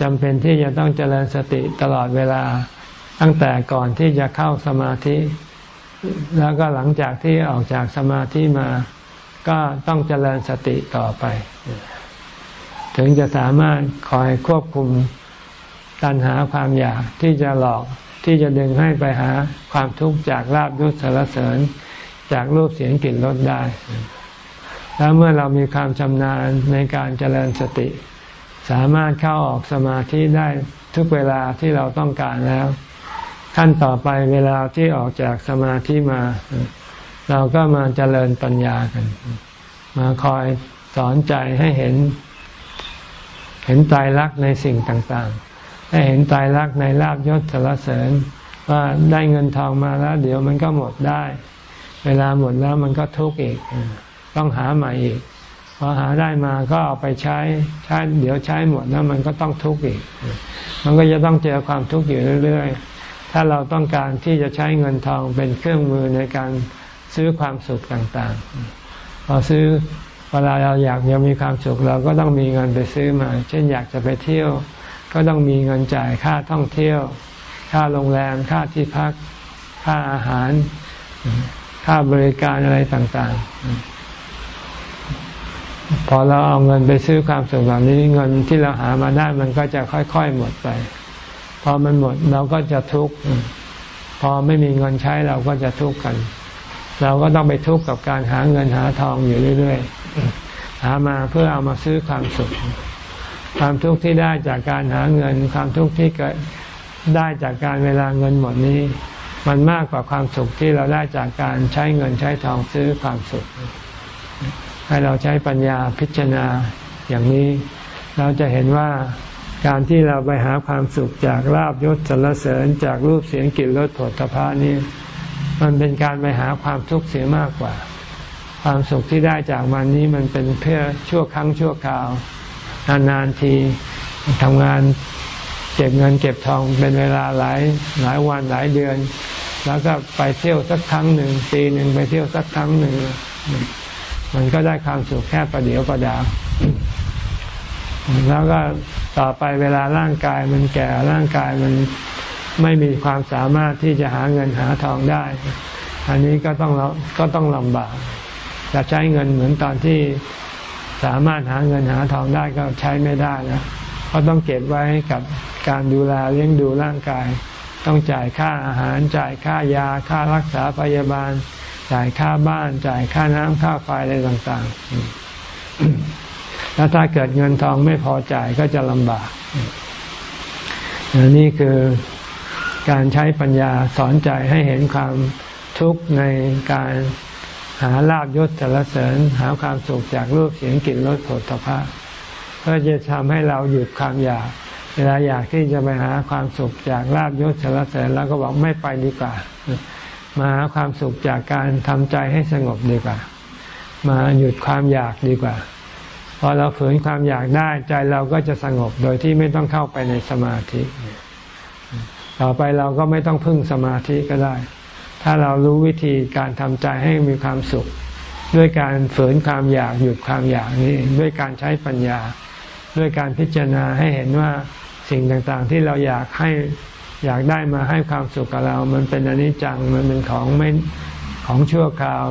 จำเป็นที่จะต้องเจริญสติตลอดเวลา ตั้งแต่ก่อนที่จะเข้าสมาธิ แล้วก็หลังจากที่ออกจากสมาธิมา ก็ต้องเจริญสติต่อไป ถึงจะสามารถคอยควบคุมตัณหาความอยากที่จะหลอกที่จะดึงให้ไปหาความทุกข์จากลาบยศสารเสริญ จากรูปเสียงกลิ่นรสได้ แล้วเมื่อเรามีความชำนาญในการเจริญสติ สามารถเข้าออกสมาธิได้ทุกเวลาที่เราต้องการแล้ว ขั้นต่อไปเวลาที่ออกจากสมาธิมา เราก็มาเจริญปัญญากัน มาคอยสอนใจให้เห็น เห็นตายรักในสิ่งต่างๆ ให้เห็นตายรักในลาบยศสารเสริญ ว่าได้เงินทองมาแล้ว เดี๋ยวมันก็หมดได้ เวลาหมดแล้วมันก็ทุกข์อีก ต้องหาใหม่อีกพอหาได้มาก็เอาไปใช้ใช้เดี๋ยวใช้หมดแล้วมันก็ต้องทุกข์อีก มันก็จะต้องเจอความทุกข์อยู่เรื่อย ๆ ถ้าเราต้องการที่จะใช้เงินทองเป็นเครื่องมือในการ ซื้อความสุขต่างๆพอซื้อเวลาเราอยากจะมีความสุขเราก็ต้องมีเงินไปซื้อมา เช่นอยากจะไปเที่ยว ก็ต้องมีเงินจ่ายค่าท่องเที่ยว ค่าโรงแรม ค่าที่พัก ค่าอาหาร ค่าบริการอะไรต่างๆ พอเราเอาเงินไปซื้อความสุขเหล่านี้เงินที่เราหามาได้มันก็จะค่อยๆหมดไป พอมันหมดเราก็จะทุกข์ พอไม่มีเงินใช้เราก็จะทุกข์กัน เราก็ต้องไปทุกข์กับการหาเงินหาทองอยู่เรื่อยๆ หามาเพื่อเอามาซื้อความสุข ความทุกข์ที่ได้จากการหาเงิน ความทุกข์ที่เกิดได้จากการเวลาเงินหมดนี้ มันมากกว่าความสุขที่เราได้จากการใช้เงินใช้ทองซื้อความสุข ให้เราใช้ปัญญาพิจารณาอย่างนี้ เราจะเห็นว่าการที่เราไปหาความสุขจากลาบยศสรรเสริญจากรูปเสียงกลิ่นรสผลพานี้ มันเป็นการไปหาความทุกข์เสียมากกว่า ความสุขที่ได้จากวันนี้มันเป็นเพื่อชั่วครั้งชั่วคราว นานๆทีทำงานเก็บเงินเก็บทองเป็นเวลาหลายหลายวันหลายเดือน แล้วก็ไปเที่ยวสักครั้งหนึ่งปีหนึ่งไปเที่ยวสักครั้งหนึ่งมันก็ได้ความสุขแค่ประเดียวประดาวแล้วก็ต่อไปเวลาร่างกายมันแก่ร่างกายมัน ไม่มีความสามารถที่จะหาเงินหาทองได้ อันนี้ก็ต้องก็ต้องลำบากจะใช้เงินเหมือนตอนที่สามารถหาเงินหาทองได้ก็ใช้ไม่ได้แล้วเพราะต้องเก็บไว้กับการดูแลเลี้ยงดูร่างกาย ต้องจ่ายค่าอาหารจ่ายค่ายาค่ารักษาพยาบาล จ่ายค่าบ้าน จ่ายค่าน้ำค่าไฟอะไรต่างๆ แล้วถ้าเกิดเงินทองไม่พอจ่ายก็จะลำบากนี่คือ การใช้ปัญญาสอนใจให้เห็นความทุกข์ในการหาลาบยศสารเสริญ หาความสุขจากรูปเสียงกลิ่นรสผลตภะเพื่อจะทำให้เราหยุดความอยาก เวลาอยากที่จะไปหาความสุขจากลาบยศสารเสริญ แล้วก็บอกไม่ไปดีกว่า มาหาความสุขจากการทำใจให้สงบดีกว่า มาหยุดความอยากดีกว่าพอเราฝืนความอยากได้ใจเราก็จะสงบโดยที่ไม่ต้องเข้าไปในสมาธิ ต่อไปเราก็ไม่ต้องพึ่งสมาธิก็ได้ ถ้าเรารู้วิธีการทำใจให้มีความสุข ด้วยการฝืนความอยากหยุดความอยากนี้ด้วยการใช้ปัญญา ด้วยการพิจารณาให้เห็นว่าสิ่งต่างๆ ที่เราอยากให้อยากได้มาให้ความสุขกับเรา มันเป็นอนิจจังมันเป็นของไม่ของชั่วคราว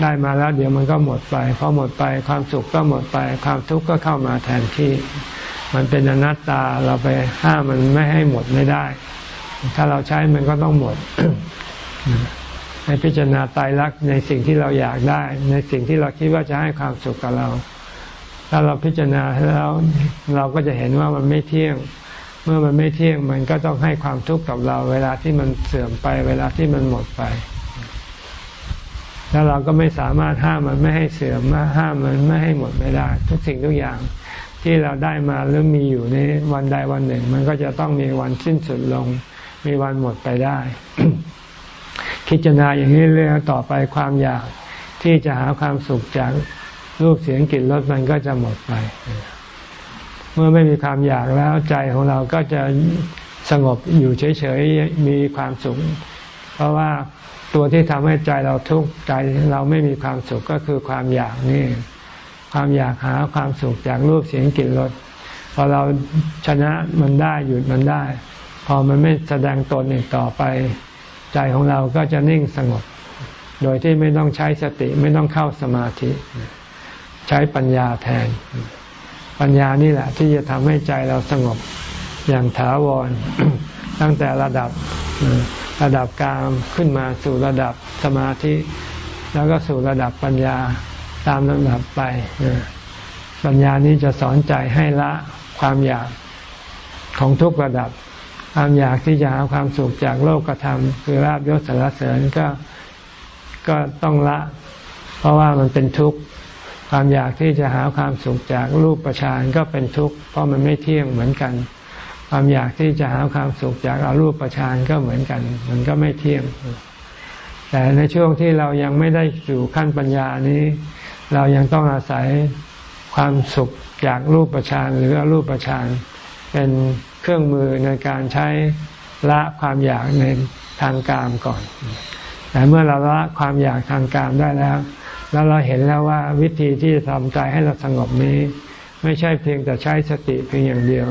ได้มาแล้วเดี๋ยวมันก็หมดไปพอหมดไปความสุขก็หมดไป ความทุกข์ก็เข้ามาแทนที่ มันเป็นอนัตตาเราไปห้ามมันไม่ให้หมดไม่ได้ ถ้าเราใช้มันก็ต้องหมดให้พิจารณาตายรักในสิ่งที่เราอยากได้ ในสิ่งที่เราคิดว่าจะให้ความสุขกับเรา ถ้าเราพิจารณาแล้วเราก็จะเห็นว่ามันไม่เที่ยง เมื่อมันไม่เที่ยงมันก็ต้องให้ความทุกข์กับเรา เวลาที่มันเสื่อมไป เวลาที่มันหมดไป แล้วเราก็ไม่สามารถห้ามมันไม่ให้เสื่อมห้ามมันไม่ให้หมดไม่ได้ ทุกสิ่งทุกอย่างที่เราได้มาหรือมีอยู่ในวันใดวันหนึ่ง มันก็จะต้องมีวันสิ้นสุดลง มีวันหมดไปได้ คิดจนาอย่างนี้เรื่อยต่อไปความอยากที่จะหาความสุขจากรูปเสียงกลิ่นรสมันก็จะหมดไป เมื่อไม่มีความอยากแล้วใจของเราก็จะสงบอยู่เฉยๆมีความสุข เพราะว่า ตัวที่ทำให้ใจเราทุกข์ใจเราไม่มีความสุขก็คือความอยากนี่ ความอยากหาความสุขจากรูปเสียงกลิ่นรสพอเราชนะมันได้หยุดมันได้ พอมันไม่แสดงตนอีกต่อไป ใจของเราก็จะนิ่งสงบ โดยที่ไม่ต้องใช้สติไม่ต้องเข้าสมาธิ ใช้ปัญญาแทน ปัญญานี่แหละ ที่จะทำให้ใจเราสงบอย่างถาวร ตั้งแต่ระดับ ระดับกลางขึ้นมาสู่ระดับสมาธิ แล้วก็สู่ระดับปัญญาตามลำดับไปปัญญานี้จะสอนใจให้ละความอยากของทุกระดับ ความอยากที่จะหาความสุขจากโลกธรรมคือราบยศสารเสริญก็ก็ต้องละ เพราะว่ามันเป็นทุกข์ความอยากที่จะหาความสุขจากรูปประชานก็เป็นทุกข์เพราะมันไม่เที่ยงเหมือนกัน ความอยากที่จะหาความสุขจากอารูปประชานก็เหมือนกัน มันก็ไม่เที่ยง แต่ในช่วงที่เรายังไม่ได้สู่ขั้นปัญญานี้ เรายังต้องอาศัยความสุขจากรูปประชานหรืออรูปประชานเป็นเครื่องมือในการใช้ละความอยากในทางกามก่อน แต่เมื่อเราละความอยากทางกามได้แล้ว แล้วเราเห็นแล้วว่าวิธีที่จะทำใจให้เราสงบนี้ ไม่ใช่เพียงแต่ใช้สติเพียงอย่างเดียว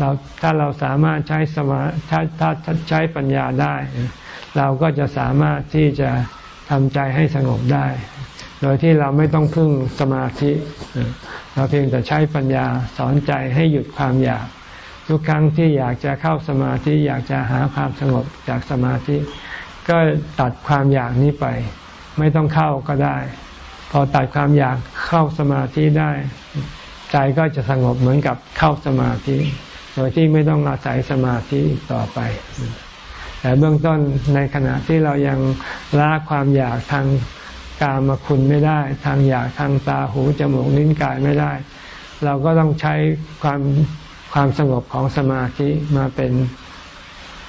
เราถ้าเราสามารถใช้สมาถ้าถ้าใช้ปัญญาได้ เราก็จะสามารถที่จะทำใจให้สงบได้ โดยที่เราไม่ต้องพึ่งสมาธิเราเพียงแต่ใช้ปัญญาสอนใจให้หยุดความอยาก ทุกครั้งที่อยากจะเข้าสมาธิอยากจะหาความสงบจากสมาธิ ก็ตัดความอยากนี้ไป ไม่ต้องเข้าก็ได้ พอตัดความอยากเข้าสมาธิได้ ใจก็จะสงบเหมือนกับเข้าสมาธิ โดยที่ไม่ต้องอาศัยสมาธิต่อไป แต่เบื้องต้นในขณะที่เรายังละความอยากทางกามคุณไม่ได้ ทางอยากทางตาหูจมูกนิ้นกายไม่ได้ เราก็ต้องใช้ความความสงบของสมาธิมาเป็น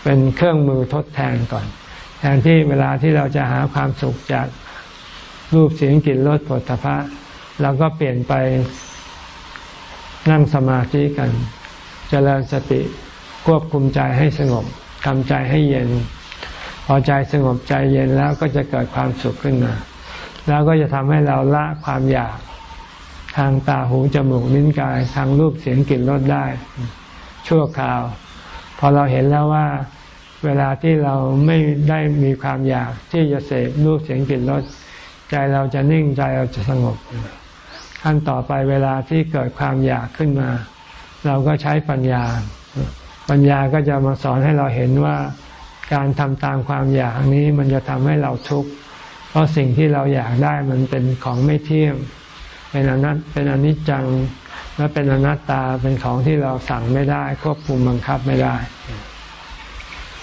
เป็นเครื่องมือทดแทนก่อน แทนที่เวลาที่เราจะหาความสุขจากรูปเสียงกลิ่นรสผลตภะเราก็เปลี่ยนไปนั่งสมาธิกัน เจริญสติควบคุมใจให้สงบทำใจให้เย็น พอใจสงบใจเย็นแล้วก็จะเกิดความสุขขึ้นมา แล้วก็จะทำให้เราละความอยากทางตาหูจมูกลิ้นกายทางรูปเสียงกลิ่นรสได้ ชั่วคราว พอเราเห็นแล้วว่า เวลาที่เราไม่ได้มีความอยากที่จะเสพรูปเสียงกลิ่นรสใจเราจะนิ่งใจเราจะสงบขั้นต่อไปเวลาที่เกิดความอยากขึ้นมา เราก็ใช้ปัญญา ปัญญาก็จะมาสอนให้เราเห็นว่าการทำตามความอยากนี้มันจะทำให้เราทุกข์เพราะสิ่งที่เราอยากได้มันเป็นของไม่เที่ยงเป็นอนัตเป็นอนิจจังและเป็นอนัตตาเป็นของที่เราสั่งไม่ได้ ควบคุมบังคับไม่ได้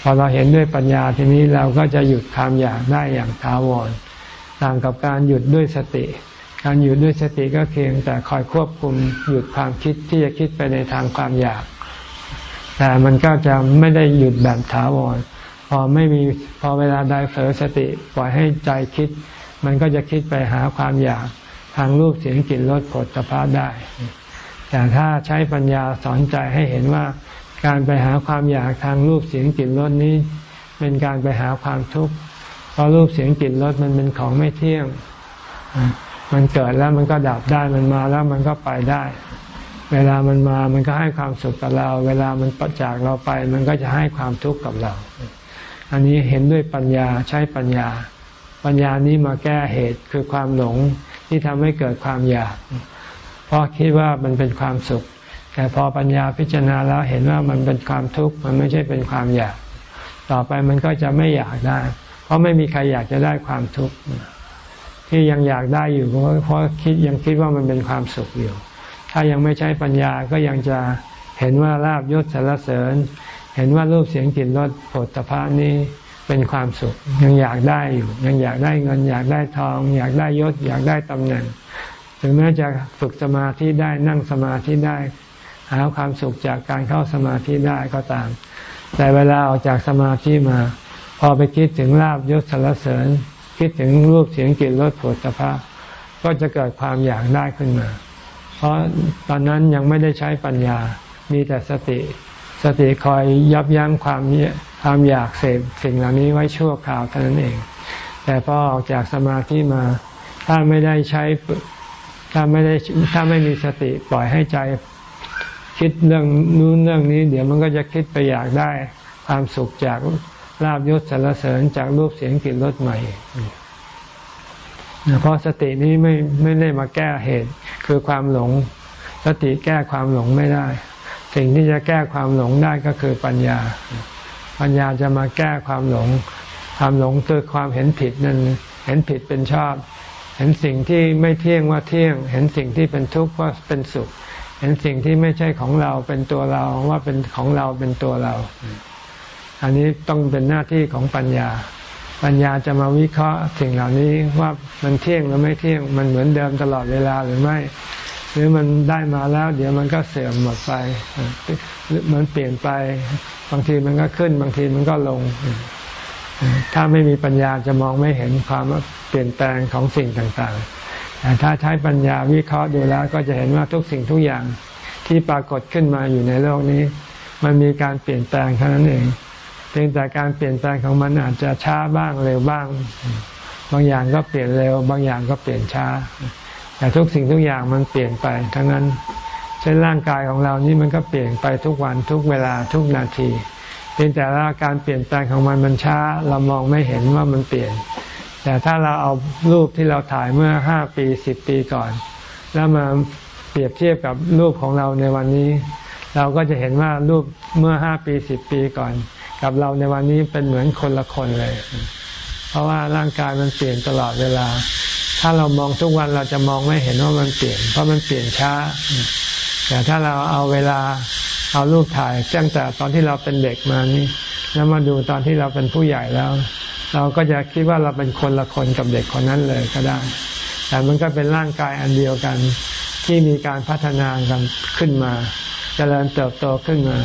พอเราเห็นด้วยปัญญาทีนี้เราก็จะหยุดความอยากได้อย่างท้าวรต่างกับการหยุดด้วยสติ การหยุดด้วยสติก็เพียงแต่คอยควบคุมหยุดความคิดที่จะคิดไปในทางความอยาก แต่มันก็จะไม่ได้หยุดแบบถาวรพอไม่มีพอเวลาใดเผลอสติปล่อยให้ใจคิด มันก็จะคิดไปหาความอยากทางรูปเสียงกลิ่นรสผลตภะได้ แต่ถ้าใช้ปัญญาสอนใจให้เห็นว่า การไปหาความอยากทางรูปเสียงกลิ่นรสนี้ เป็นการไปหาความทุกข์เพราะรูปเสียงกลิ่นรสมันเป็นของไม่เที่ยง มันเกิดแล้วมันก็ดับได้มันมาแล้วมันก็ไปได้ เวลามันมามันก็ให้ความสุขกับเรา เวลามันประจากเราไป มันก็จะให้ความทุกข์กับเรา อันนี้เห็นด้วยปัญญาใช้ปัญญา ปัญญานี้มาแก้เหตุคือความหลงที่ทำให้เกิดความอยากเพราะคิดว่ามันเป็นความสุข แต่พอปัญญาพิจารณาแล้วเห็นว่ามันเป็นความทุกข์มันไม่ใช่เป็นความอยาก ต่อไปมันก็จะไม่อยากได้ เพราะไม่มีใครอยากจะได้ความทุกข์ ที่ยังอยากได้อยู่เพราะคิดยังคิดว่ามันเป็นความสุขอยู่ ถ้ายังไม่ใช้ปัญญาก็ยังจะเห็นว่าลาบยศสารเสริญ เห็นว่ารูปเสียงกลิ่นรสผลตภะนี้เป็นความสุข ยังอยากได้อยู่ ยังอยากได้เงิน อยากได้ทอง อยากได้ยศ อยากได้ตำแหน่ง ถึงแม้จะฝึกสมาธิได้นั่งสมาธิได้ หาความสุขจากการเข้าสมาธิได้ก็ตาม แต่เวลาออกจากสมาธิมา พอไปคิดถึงลาบยศสรรเสริญ คิดถึงรูปเสียงกลิ่นรสผลสะพะก็จะเกิดความอยากได้ขึ้นมา เพราะตอนนั้นยังไม่ได้ใช้ปัญญา มีแต่สติ สติคอยยับยั้งความความอยากเสพสิ่งเหล่านี้ไว้ชั่วคราวเท่านั้นเอง แต่พอออกจากสมาธิมา ถ้าไม่ได้ใช้ ถ้าไม่ได้ ถ้าไม่มีสติปล่อยให้ใจคิดเรื่องนู้นเรื่องนี้ เดี๋ยวมันก็จะคิดไปอยากได้ความสุขจาก ลาบยศสารเสริญจากรูปเสียงกลิ่นรสใหม่เพราะสตินี้ไม่ไม่ได้มาแก้เหตุ คือความหลง สติแก้ความหลงไม่ได้ สิ่งที่จะแก้ความหลงได้ก็คือปัญญา ปัญญาจะมาแก้ความหลง ความหลงคือความเห็นผิดนั่นเห็นผิดเป็นชอบ เห็นสิ่งที่ไม่เที่ยงว่าเที่ยง เห็นสิ่งที่เป็นทุกข์ว่าเป็นสุข เห็นสิ่งที่ไม่ใช่ของเราเป็นตัวเราว่าเป็นของเราเป็นตัวเรา อันนี้ต้องเป็นหน้าที่ของปัญญา ปัญญาจะมาวิเคราะห์สิ่งเหล่านี้ว่ามันเที่ยงหรือไม่เที่ยง มันเหมือนเดิมตลอดเวลาหรือไม่ หรือมันได้มาแล้ว เดี๋ยวมันก็เสื่อมหมดไปหรือมันเปลี่ยนไป บางทีมันก็ขึ้น บางทีมันก็ลง ถ้าไม่มีปัญญาจะมองไม่เห็นความเปลี่ยนแปลงของสิ่งต่างๆแต่ถ้าใช้ปัญญาวิเคราะห์ดูแล้ว ก็จะเห็นว่าทุกสิ่งทุกอย่างที่ปรากฏขึ้นมาอยู่ในโลกนี้ มันมีการเปลี่ยนแปลงเท่านั้นเอง เพียงแต่การเปลี่ยนแปลงของมันอาจจะช้าบ้างเร็วบ้าง บางอย่างก็เปลี่ยนเร็ว บางอย่างก็เปลี่ยนช้า แต่ทุกสิ่งทุกอย่างมันเปลี่ยนไปทั้งนั้นเช่นร่างกายของเรานี่มันก็เปลี่ยนไปทุกวันทุกเวลาทุกนาทีเพียงแต่ว่าการเปลี่ยนแปลงของมันมันช้าเรามองไม่เห็นว่ามันเปลี่ยน แต่ถ้าเราเอารูปที่เราถ่ายเมื่อห้าปีสิบปีก่อน แล้วมาเปรียบเทียบกับรูปของเราในวันนี้ เราก็จะเห็นว่ารูปเมื่อห้าปีสิบปีก่อน กับเราในวันนี้เป็นเหมือนคนละคนเลย เพราะว่าร่างกายมันเปลี่ยนตลอดเวลา ถ้าเรามองทุกวันเราจะมองไม่เห็นว่ามันเปลี่ยน เพราะมันเปลี่ยนช้า แต่ถ้าเราเอาเวลาเอารูปถ่ายตั้งแต่ตอนที่เราเป็นเด็กมานี่แล้วมาดูตอนที่เราเป็นผู้ใหญ่แล้ว เราก็จะคิดว่าเราเป็นคนละคนกับเด็กคนนั้นเลยก็ได้ แต่มันก็เป็นร่างกายอันเดียวกันที่มีการพัฒนากันขึ้นมาจเจริญเติบโตขึ้นมา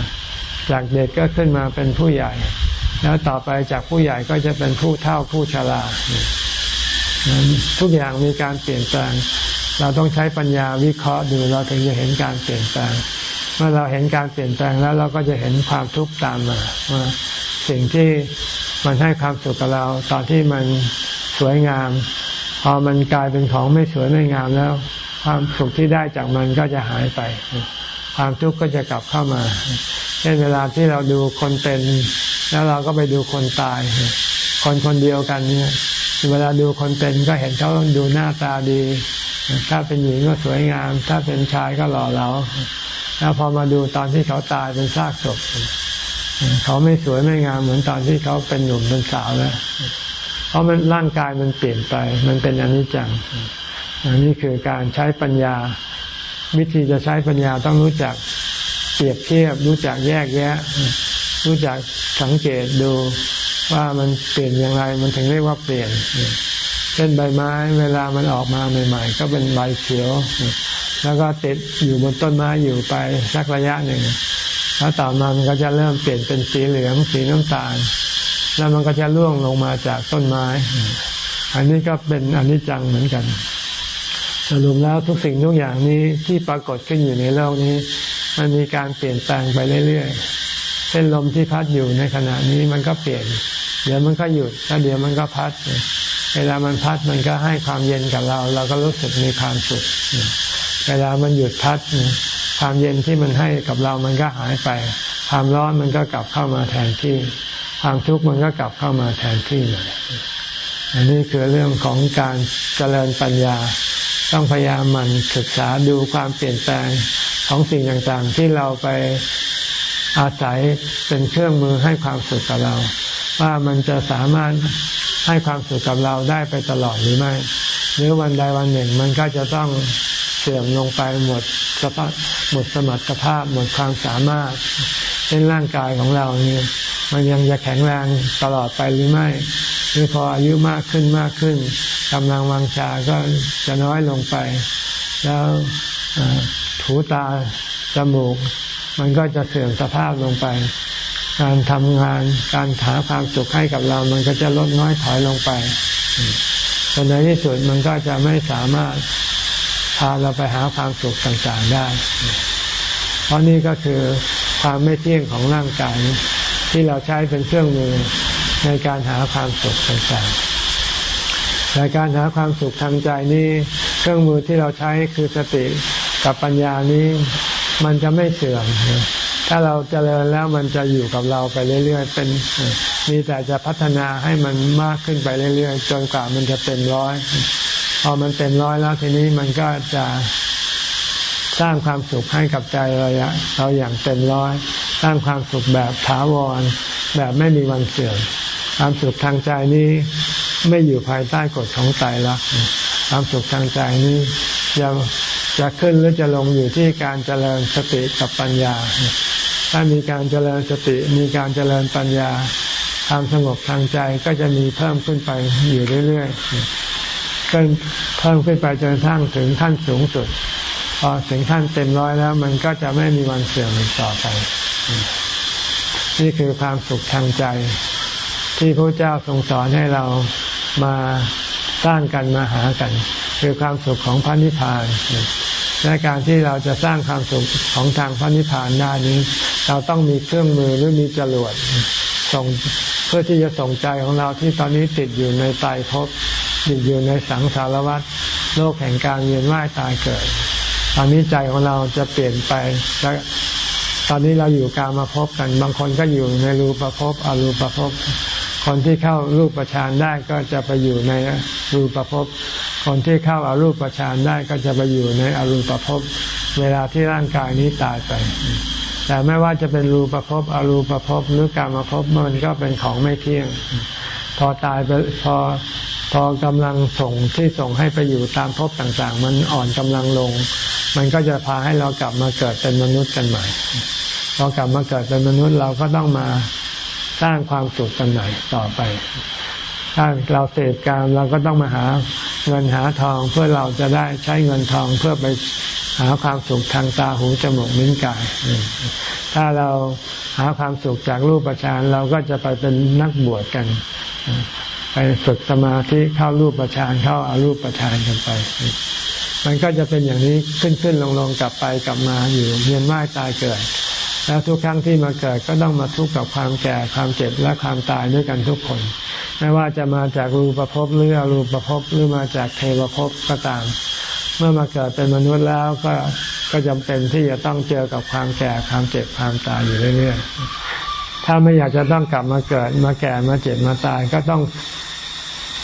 จากเด็กก็ขึ้นมาเป็นผู้ใหญ่ แล้วต่อไปจากผู้ใหญ่ก็จะเป็นผู้เฒ่าผู้ชราทุกอย่างมีการเปลี่ยนแปลง เราต้องใช้ปัญญาวิเคราะห์ดูเราถึงจะเห็นการเปลี่ยนแปลง เมื่อเราเห็นการเปลี่ยนแปลงแล้วเราก็จะเห็นความทุกข์ตามมาว่าสิ่งที่มันให้ความสุขกับเราตอนที่มันสวยงาม พอมันกลายเป็นของไม่สวยไม่งามแล้ว ความสุขที่ได้จากมันก็จะหายไป ความทุกข์ก็จะกลับเข้ามาช่นเวลาที่เราดูคนเป็น แล้วเราก็ไปดูคนตาย คนคนเดียวกันเนี่ยเวลาดูคนเป็นก็เห็นเขาดูหน้าตาดี ถ้าเป็นหญิงก็สวยงาม ถ้าเป็นชายก็หล่อเหลาแล้วพอมาดูตอนที่เขาตายเป็นซากศพเขาไม่สวยไม่งามเหมือนตอนที่เขาเป็นหนุ่มเป็นสาวแล้วเพราะมันร่างกายมันเปลี่ยนไป มันเป็นอนิจจังอันนี้คือการใช้ปัญญา วิธีจะใช้ปัญญาต้องรู้จักเปรียบเทียบ รู้จักแยกแยะ รู้จักสังเกตดูว่ามันเปลี่ยนอย่างไร มันถึงเรียกว่าเปลี่ยน เช่นใบไม้เวลามันออกมาใหม่ ๆ ก็เป็นใบเขียว แล้วก็ติดอยู่บนต้นไม้อยู่ไปสักระยะหนึ่งแล้วต่อมามันก็จะเริ่มเปลี่ยนเป็นสีเหลืองสีน้ำตาล แล้วมันก็จะร่วงลงมาจากต้นไม้ อันนี้ก็เป็นอนิจจังเหมือนกัน สรุปแล้วทุกสิ่งทุกอย่างนี้ที่ปรากฏขึ้นอยู่ในโลกนี้ มันมีการเปลี่ยนแปลงไปเรื่อยๆเส้นลมที่พัดอยู่ในขณะนี้มันก็เปลี่ยน เดี๋ยวมันก็หยุดแล้วเดี๋ยวมันก็พัด เวลามันพัดมันก็ให้ความเย็นกับเรา เราก็รู้สึกมีความสุขเวลามันหยุดพัด ความเย็นที่มันให้กับเรามันก็หายไป ความร้อนมันก็กลับเข้ามาแทนที่ ความทุกข์มันก็กลับเข้ามาแทนที่อันนี้คือเรื่องของการเจริญปัญญา ต้องพยายามมันศึกษาดูความเปลี่ยนแปลงของสิ่งต่างๆ ที่เราไปอาศัยเป็นเครื่องมือให้ความสุขกับเรา ว่ามันจะสามารถให้ความสุขกับเราได้ไปตลอดหรือไม่ หรือวันใดวันหนึ่งมันก็จะต้องเสื่อมลงไปหมดสภาพหมดสมรรถภาพหมดความสามารถเช่นร่างกายของเราเนี่ยมันยังจะแข็งแรงตลอดไปหรือไม่ หรือพออายุมากขึ้นมากขึ้น กำลังวังชาก็จะน้อยลงไป แล้วถูตาจมูก มันก็จะเสื่อมสภาพลงไป การทำงานการหาความสุขให้กับเรา มันก็จะลดน้อยถอยลงไปจนในที่สุดมันก็จะไม่สามารถพาเราไปหาความสุขต่างๆได้ เพราะนี่ก็คือความไม่เที่ยงของร่างกายที่เราใช้เป็นเครื่องมือในการหาความสุขต่างๆ แต่การหาความสุขทางใจนี้ เครื่องมือที่เราใช้คือสติกับปัญญานี้มันจะไม่เสื่อม ถ้าเราเจริญแล้วมันจะอยู่กับเราไปเรื่อยๆ เป็น มีแต่จะพัฒนาให้มันมากขึ้นไปเรื่อยๆ จนกว่ามันจะเป็นร้อย พอมันเป็นร้อยแล้วทีนี้มันก็จะสร้างความสุขให้กับใจเราเราอย่างเต็มร้อย สร้างความสุขแบบถาวร แบบไม่มีวันเสื่อม ความสุขทางใจนี้ ไม่อยู่ภายใต้กฎของใจรักความสุขทางใจนี้จะจะขึ้นหรือจะลงอยู่ที่การเจริญสติกับปัญญา ถ้ามีการเจริญสติมีการเจริญปัญญาความสงบทางใจก็จะมีเพิ่มขึ้นไปอยู่เรื่อยๆก็เพิ่มขึ้นไปจนทั้งถึงขั้นสูงสุด พอถึงขั้นเต็มร้อยแล้ว มันก็จะไม่มีวันเสื่อมอีกต่อไป นี่คือความสุขทางใจ ที่พระเจ้าทรงสอนให้เรา มาสร้างกันมาหากัน คือความสุขของพระนิพพานและการที่เราจะสร้างความสุขของทางพระนิพพานได้นี้ เราต้องมีเครื่องมือหรือมีจรวดส่งเพื่อที่จะส่งใจของเราที่ตอนนี้ติดอยู่ในตายภพติดอยู่ในสังสารวัฏโลกแห่งการเวียนว่ายตายเกิด ตอนนี้ใจของเราจะเปลี่ยนไปและตอนนี้เราอยู่การมาพบกัน บางคนก็อยู่ในรูปภพอรูปภพ คนที่เข้ารูปประชานได้ก็จะไปอยู่ในรูปภพ คนที่เข้าอารูปฌานได้ก็จะไปอยู่ในอรูปภพ เวลาที่ร่างกายนี้ตายไป แต่ไม่ว่าจะเป็นรูปภพอรูปภพหรือการมาภพมันก็เป็นของไม่เที่ยง พอตายไปพอพอกำลังส่งที่ส่งให้ไปอยู่ตามภพต่างๆ มันอ่อนกำลังลง มันก็จะพาให้เรากลับมาเกิดเป็นมนุษย์กันใหม่พอกลับมาเกิดเป็นมนุษย์เราก็ต้องมา สร้างความสุขกันหม่ต่อไป ถ้าเราเสพกามเราก็ต้องมาหาเงินหาทองเพื่อเราจะได้ใช้เงินทองเพื่อไปหาความสุขทางตาหูจมูกลิ้นกาย ถ้าเราหาความสุขจากรูปประชานเราก็จะไปเป็นนักบวชกัน ไปฝึกสมาธิเข้ารูปประชานเข้าอารูปประชานกันไป มันก็จะเป็นอย่างนี้ขึ้นขึ้นลงลงกลับไปกลับมาอยู่เวียนว่ายตายเกิด แล้วทุกครั้งที่มาเกิดก็ต้องมาทุกข์กับความแก่ความเจ็บและความตายด้วยกันทุกคน ไม่ว่าจะมาจากรูปภพหรืออรูปภพหรือมาจากเทวภพก็ตาม เมื่อมาเกิดเป็นมนุษย์แล้วก็ก็จำเป็นที่จะต้องเจอกับความแก่ความเจ็บความตายอยู่เรื่อยๆถ้าไม่อยากจะต้องกลับมาเกิดมาแก่มาเจ็บมาตายก็ต้อง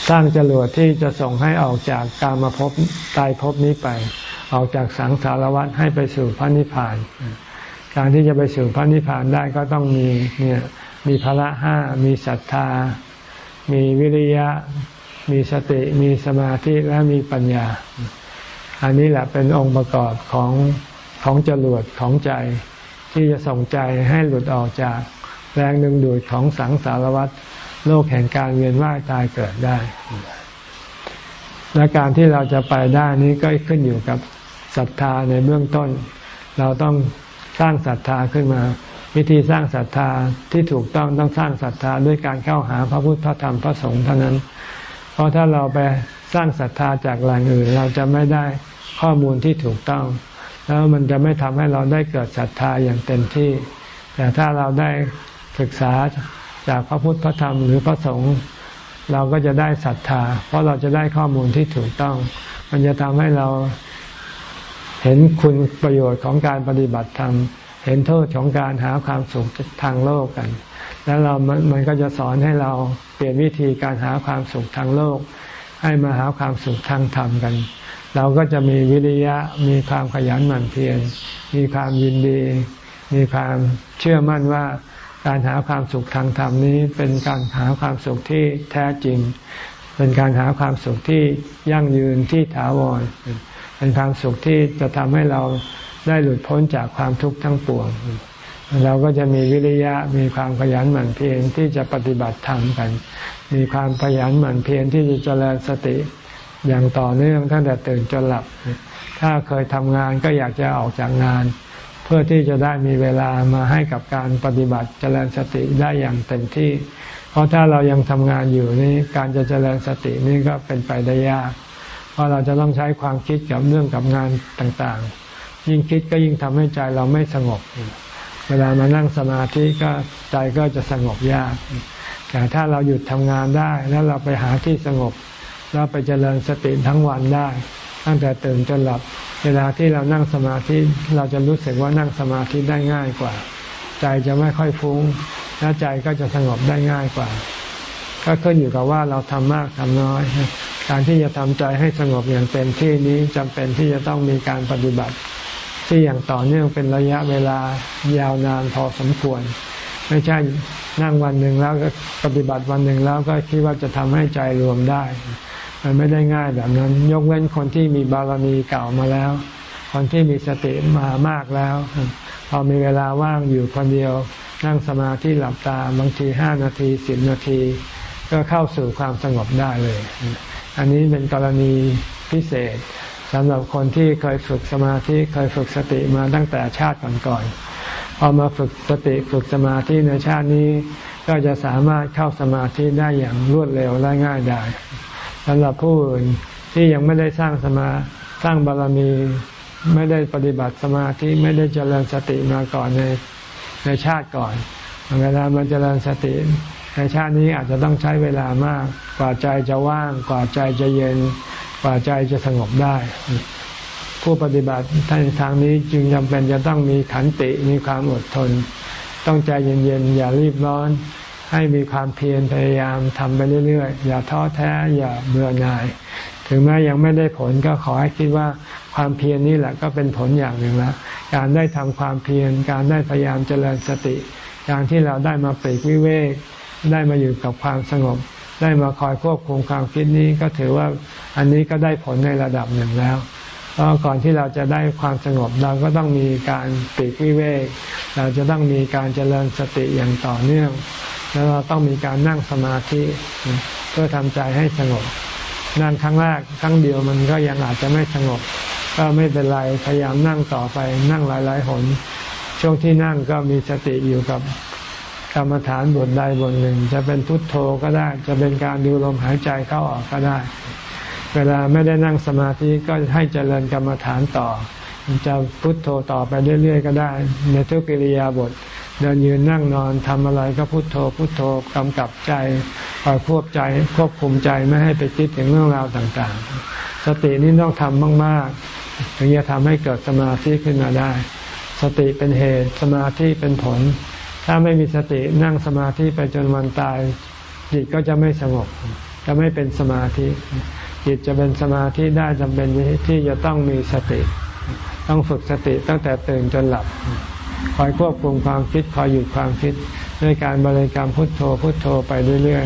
สร้างจรวดที่จะส่งให้ออกจากการมาพบตายภพนี้ไป ออกจากสังสารวัฏให้ไปสู่พระนิพพาน การที่จะไปสู่พระนิพพานได้ก็ต้องมีเนี่ยมีพละห้ามีศรัทธา มีวิริยะ มีสติ มีสมาธิและมีปัญญา อันนี้แหละเป็นองค์ประกอบของของจรวดของใจ ที่จะส่งใจให้หลุดออกจากแรงดึงดูดของสังสารวัฏโลกแห่งการเวียนว่ายตายเกิดได้ และการที่เราจะไปได้นี้ก็ขึ้นอยู่กับศรัทธาในเบื้องต้น เราต้อง สร้างศรัทธาขึ้นมา วิธีสร้างศรัทธาที่ถูกต้องต้องสร้างศรัทธาด้วยการเข้าหาพระพุทธพระธรรมพระสงฆ์เท่านั้น เพราะถ้าเราไปสร้างศรัทธาจากแหล่งอื่น เราจะไม่ได้ข้อมูลที่ถูกต้อง แล้วมันจะไม่ทำให้เราได้เกิดศรัทธาอย่างเต็มที่ แต่ถ้าเราได้ศึกษาจากพระพุทธพระธรรมหรือพระสงฆ์เราก็จะได้ศรัทธา เพราะเราจะได้ข้อมูลที่ถูกต้อง มันจะทำให้เรา เห็นคุณประโยชน์ของการปฏิบัติธรรม เห็นโทษของการหาความสุขทางโลกกัน แล้วเรามันก็จะสอนให้เราเปลี่ยนวิธีการหาความสุขทางโลก ให้มาหาความสุขทางธรรมกัน เราก็จะมีวิริยะ มีความขยันหมั่นเพียร มีความยินดี มีความเชื่อมั่นว่าการหาความสุขทางธรรมนี้เป็นการหาความสุขที่แท้จริง เป็นการหาความสุขที่ยั่งยืนที่ถาวร เป็นความสุขที่จะทำให้เราได้หลุดพ้นจากความทุกข์ทั้งปวง เราก็จะมีวิริยะมีความขยันหมั่นเพียรที่จะปฏิบัติธรรมกัน มีความขยันหมั่นเพียรที่จะเจริญสติอย่างต่อเนื่องตั้งแต่ตื่นจนหลับ ถ้าเคยทำงานก็อยากจะออกจากงาน เพื่อที่จะได้มีเวลามาให้กับการปฏิบัติเจริญสติได้อย่างเต็มที่ เพราะถ้าเรายังทำงานอยู่นี่การจะเจริญสตินี่ก็เป็นไปได้ยาก ราะเราจะต้องใช้ความคิดกับเรื่องกับงานต่างๆ ยิ่งคิดก็ยิ่งทำให้ใจเราไม่สงบ เวลามานั่งสมาธิก็ใจก็จะสงบยาก แต่ถ้าเราหยุดทำงานได้แล้วเราไปหาที่สงบเราไปเจริญสติทั้งวันได้ ตั้งแต่ตื่นจนหลับ เวลาที่เรานั่งสมาธิเราจะรู้สึกว่านั่งสมาธิได้ง่ายกว่า ใจจะไม่ค่อยฟุ้งและใจก็จะสงบได้ง่ายกว่า ก็ขึ้นอยู่กับว่าเราทำมากทำน้อย การที่จะทำใจให้สงบอย่างเต็มที่นี้จำเป็นที่จะต้องมีการปฏิบัติ ที่อย่างต่อเนื่องเป็นระยะเวลายาวนานพอสมควร ไม่ใช่นั่งวันหนึ่งแล้วก็ปฏิบัติวันหนึ่งแล้วก็คิดว่าจะทำให้ใจรวมได้ มันไม่ได้ง่ายแบบนั้น ยกเว้นคนที่มีบารมีเก่ามาแล้ว คนที่มีสติมามากแล้ว พอมีเวลาว่างอยู่คนเดียว นั่งสมาธิหลับตาบางทีห้านาทีสิบนาที ก็เข้าสู่ความสงบได้เลย อันนี้เป็นกรณีพิเศษสำหรับคนที่เคยฝึกสมาธิเคยฝึกสติมาตั้งแต่ชาติก่อนๆพอมาฝึกสติฝึกสมาธิในชาตินี้ ก็จะสามารถเข้าสมาธิได้อย่างรวดเร็วและง่ายได้สำหรับผู้อื่นที่ยังไม่ได้สร้างสมาสร้างบารมีไม่ได้ปฏิบัติสมาธิไม่ได้เจริญสติมาก่อนในในชาติก่อน เวลามันเจริญสติ ในชาตินี้อาจจะต้องใช้เวลามาก กว่าใจจะว่าง กว่าใจจะเย็น กว่าใจจะสงบได้ ผู้ปฏิบัติทางทางนี้จึงจำเป็นจะต้องมีขันติมีความอดทน ต้องใจเย็นๆอย่ารีบร้อน ให้มีความเพียรพยายามทำไปเรื่อยๆ อย่าท้อแท้อย่าเบื่อหน่าย ถึงแม้ยังไม่ได้ผลก็ขอให้คิดว่าความเพียรนี่แหละก็เป็นผลอย่างหนึ่งล้วการได้ทำความเพียรการได้พยายามเจริญสติ การที่เราได้มาปลีกวิเวก ได้มาอยู่กับความสงบ ได้มาคอยควบคุมความคิดนี้ก็ถือว่าอันนี้ก็ได้ผลในระดับหนึ่งแล้วเพราะก่อนที่เราจะได้ความสงบเราก็ต้องมีการปีกวิเวก เราจะต้องมีการเจริญสติอย่างต่อเนื่อง แล้วเราต้องมีการนั่งสมาธิเพื่อทำใจให้สงบ นั่งครั้งแรกครั้งเดียวมันก็ยังอาจจะไม่สงบ ก็ไม่เป็นไรพยายามนั่งต่อไปนั่งหลายๆหนช่วงที่นั่งก็มีสติอยู่กับ กรรมฐานบทใดบทหนึ่ง จะเป็นพุทโธก็ได้ จะเป็นการดูลมหายใจเข้าออกก็ได้ เวลาไม่ได้นั่งสมาธิก็ให้เจริญกรรมฐานต่อ จะพุทโธต่อไปเรื่อยๆก็ได้ ในทุกกิริยาบทเดินยืนนั่งนอนทำอะไรก็พุทโธพุทโธกำกับใจคอยควบใจควบคุมใจไม่ให้ไปคิดถึงเรื่องราวต่างๆ สตินี้ต้องทำมากๆ ถึงจะทำให้เกิดสมาธิขึ้นมาได้ สติเป็นเหตุสมาธิเป็นผล ถ้าไม่มีสตินั่งสมาธิไปจนวันตาย จิตก็จะไม่สงบ จะไม่เป็นสมาธิ จิตจะเป็นสมาธิได้จำเป็นที่จะต้องมีสติ ต้องฝึกสติตั้งแต่ตื่นจนหลับ คอยควบคุมความคิดคอยหยุดความคิด ด้วยการบริกรรมพุทโธพุทโธไปเรื่อย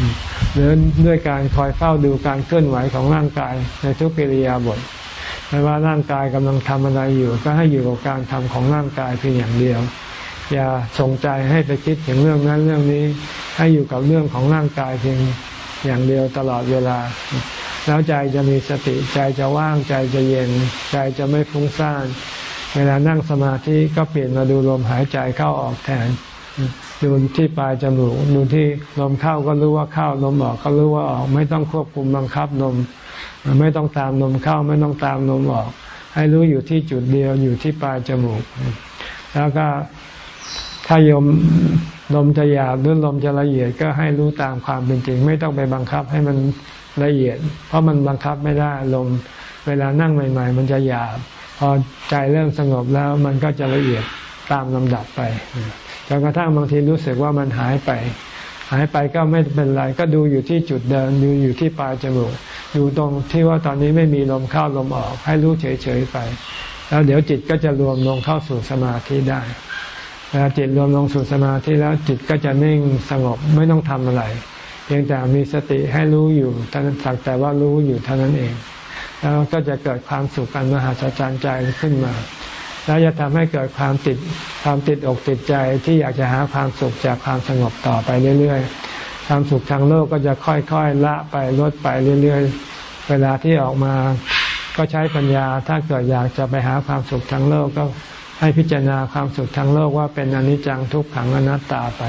ๆหรือด้วยการคอยเฝ้าดูการเคลื่อนไหวของร่างกายในทุกปิริยาบทไม่ว่าร่างกายกำลังทำอะไรอยู่ ก็ให้อยู่กับการทำของร่างกายเพียงอย่างเดียว อย่าส่งใจให้ไปคิดถึงเรื่องนั้นเรื่องนี้ ให้อยู่กับเรื่องของร่างกายเพียงอย่างเดียวตลอดเวลา แล้วใจจะมีสติใจจะว่างใจจะเย็น ใจจะไม่ฟุ้งซ่าน เวลานั่งสมาธิก็เปลี่ยนมาดูลมหายใจเข้าออกแทนดูที่ปลายจมูกดูที่ลมเข้าก็รู้ว่าเข้าลมออกก็รู้ว่าออก ไม่ต้องควบคุมบังคับลมไม่ต้องตามลมเข้าไม่ต้องตามลมออก ให้รู้อยู่ที่จุดเดียวอยู่ที่ปลายจมูก แล้วก็ ถ้ายมลมจะหยาบหรือลมจะละเอียดก็ให้รู้ตามความเป็นจริง ไม่ต้องไปบังคับให้มันละเอียด เพราะมันบังคับไม่ได้ลมเวลานั่งใหม่ ๆ มันจะหยาบ พอใจเริ่มสงบแล้วมันก็จะละเอียดตามลำดับไปจนกระทั่งบางทีรู้สึกว่ามันหายไป หายไปก็ไม่เป็นไร ก็ดูอยู่ที่จุดเดิมดูอยู่ที่ปลายจมูกดูตรงที่ว่าตอนนี้ไม่มีลมเข้าลมออก ให้รู้เฉยๆไป แล้วเดี๋ยวจิตก็จะรวมลงเข้าสู่สมาธิได้ เวลาจิตรวมลงสู่สมาธิแล้วจิตก็จะนิ่งสงบไม่ต้องทำอะไรเพียงแต่มีสติให้รู้อยู่ท่านสักแต่ว่ารู้อยู่เท่านั้นเอง แล้วก็จะเกิดความสุขอันมหาศาลใจขึ้นมา แล้วจะทำให้เกิดความติดความติดอกติดใจที่อยากจะหาความสุขจากความสงบต่อไปเรื่อยๆความสุขทางโลกก็จะค่อยๆละไปลดไปเรื่อยๆ เวลาที่ออกมาก็ใช้ปัญญาถ้าเกิดอยากจะไปหาความสุขทางโลกก็ ให้พิจารณาความสุขทางโลกว่าเป็นอนิจจังทุกขังอนัตตาไป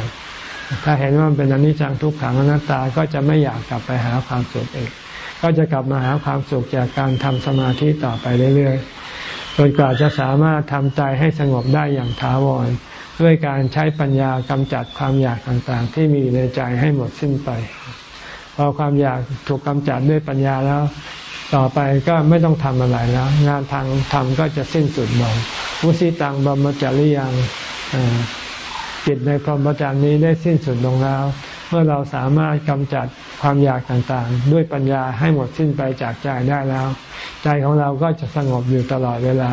ถ้าเห็นว่าเป็นอนิจจังทุกขังอนัตตาก็จะไม่อยากกลับไปหาความสุขเองก็จะกลับมาหาความสุขจากการทำสมาธิต่อไปเรื่อยๆจนกว่าจะสามารถทำใจให้สงบได้อย่างถาวร ด้วยการใช้ปัญญากำจัดความอยากต่างๆ ที่มีในใจให้หมดสิ้นไป พอความอยากถูกกำจัดด้วยปัญญาแล้ว ต่อไปก็ไม่ต้องทำอะไรแล้ว งานทางธรรมก็จะสิ้นสุดลงวุสิตังบัมจริยังจิตในพรหมจรรย์นี้ได้สิ้นสุดลงแล้ว เมื่อเราสามารถกำจัดความอยากต่างๆ ด้วยปัญญาให้หมดสิ้นไปจากใจได้แล้ว ใจของเราก็จะสงบอยู่ตลอดเวลา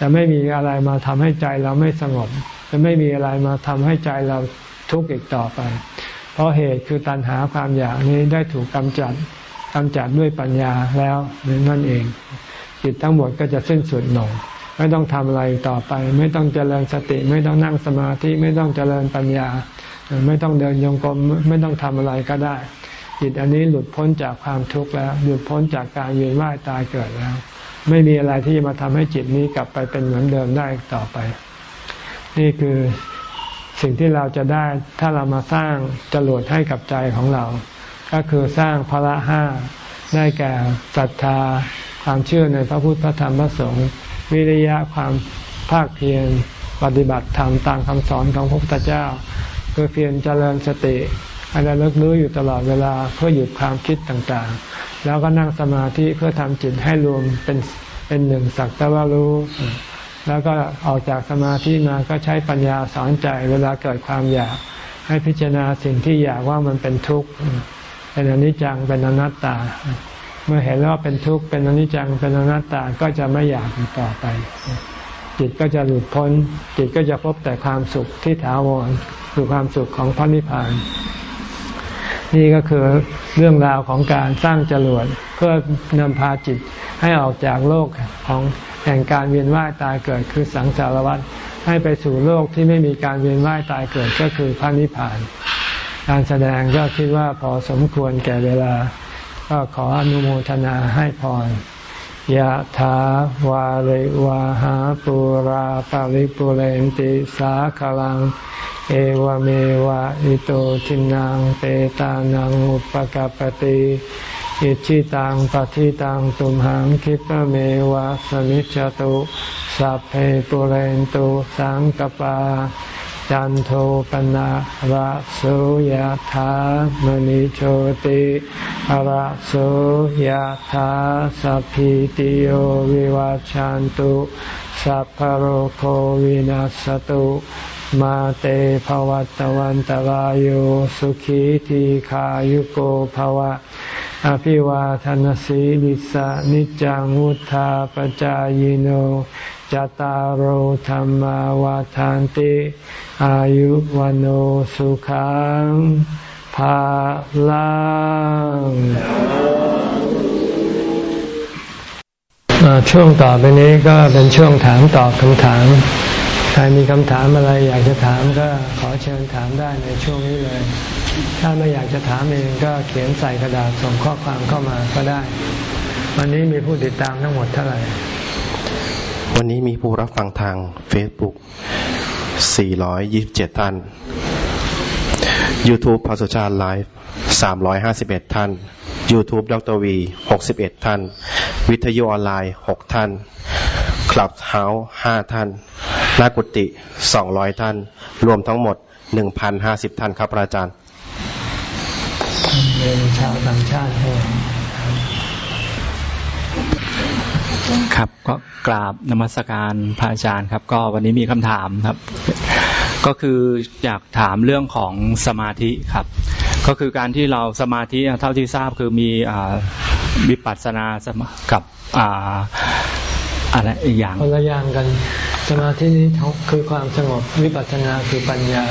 จะไม่มีอะไรมาทำให้ใจเราไม่สงบ จะไม่มีอะไรมาทำให้ใจเราทุกข์อีกต่อไป เพราะเหตุคือตัณหาความอยากนี้ได้ถูกกำจัด กำจัดด้วยปัญญาแล้วนั่นเอง จิตทั้งหมดก็จะสิ้นสุดลงไม่ต้องทำอะไรต่อไป ไม่ต้องเจริญสติ ไม่ต้องนั่งสมาธิไม่ต้องเจริญปัญญา ไม่ต้องเดินยงกรมไม่ต้องทำอะไรก็ได้ จิตอันนี้หลุดพ้นจากความทุกข์แล้ว หลุดพ้นจากการเวียนว่ายตายเกิดแล้ว ไม่มีอะไรที่จะมาทำให้จิตนี้กลับไปเป็นเหมือนเดิมได้ต่อไป นี่คือสิ่งที่เราจะได้ถ้าเรามาสร้างจรวดให้กับใจของเรา ก็คือสร้างพระห้าได้แก่ศรัทธาความเชื่อในพระพุทธพระธรรมพระสงฆ์วิริยะความภาคเพียรปฏิบัติธรรมตามคำสอนของพระพุทธเจ้าคือเพียรเจริญสติให้ระลึกรู้อยู่ตลอดเวลาเพื่อหยุดความคิดต่างๆ แล้วก็นั่งสมาธิเพื่อทำจิตให้รวมเป็นเป็นหนึ่งสักแต่ว่ารู้ แล้วก็ออกจากสมาธิมาก็ใช้ปัญญาสอนใจเวลาเกิดความอยาก ให้พิจารณาสิ่งที่อยากว่ามันเป็นทุกข์ เป็นอนิจจังเป็นอนัตตา เมื่อเห็นว่าเป็นทุกข์เป็นอนิจจังเป็นอนัตตาก็จะไม่อยากอีกต่อไป จิตก็จะหลุดพ้น จิตก็จะพบแต่ความสุขที่ถาวรคือความสุขของพระนิพพาน นี่ก็คือเรื่องราวของการสร้างจรวดเพื่อนำพาจิตให้ออกจากโลกของแห่งการเวียนว่ายตายเกิดคือสังสารวัฏให้ไปสู่โลกที่ไม่มีการเวียนว่ายตายเกิดก็คือพระนิพพาน การแสดงก็คิดว่าพอสมควรแก่เวลา ก็ขออนุโมทนาให้พรยะถาวาริวาหาปุราปาริปุเรนติสาคลัง เอวเมวะอิโตทินนังเปตานังอุปกัปปะติอิจฉิตังปัตถิตังตุมหัง ขิปปะเมวะ สะมิชฌะตุสัพเพปูเรนตุสังกัปปา จันโทปัณณะระโสยะถา มะณิโชติระโสยะถาสัพพีติโยวิวัชชันตุสัพพโรโควินัสตุมาเตภวัตวันตารโยสุขีทีขายุโกภวะ อภิวาทนสีลิสะนิจังวุธาปจายโนจตารโธรรมวาทานติ อายุวันโอสุขังภาลังช่วงต่อไปนี้ก็เป็นช่วงถามตอบคำถาม ใครมีคำถามอะไรอยากจะถามก็ขอเชิญถามได้ในช่วงนี้เลย ถ้าไม่อยากจะถามเองก็เขียนใส่กระดาษส่งข้อความเข้ามาก็ได้ วันนี้มีผู้ติดตามทั้งหมดเท่าไหร่ วันนี้มีผู้รับฟังทาง Facebook 427 ท่าน YouTube พระสุชาติไลฟ์351 ท่าน YouTube ดรวี61 ท่าน วิทยุออนไลน์ 6 ท่าน คลับเฮาส์5ท่านนากุติ 200 ท่าน รวมทั้งหมด 1,050 ท่านครับอาจารย์เป็นชาวต่างชาติ ครับก็กราบนมัสการพระอาจารย์ครับ ก็วันนี้มีคำถามครับ ก็คืออยากถามเรื่องของสมาธิครับ ก็คือการที่เราสมาธิเท่าที่ทราบคือมีวิปัสสนากับออะไรอีกอย่างคนละอย่างกัน สมาธินี้คือความสงบวิปัสสนาคือปัญญา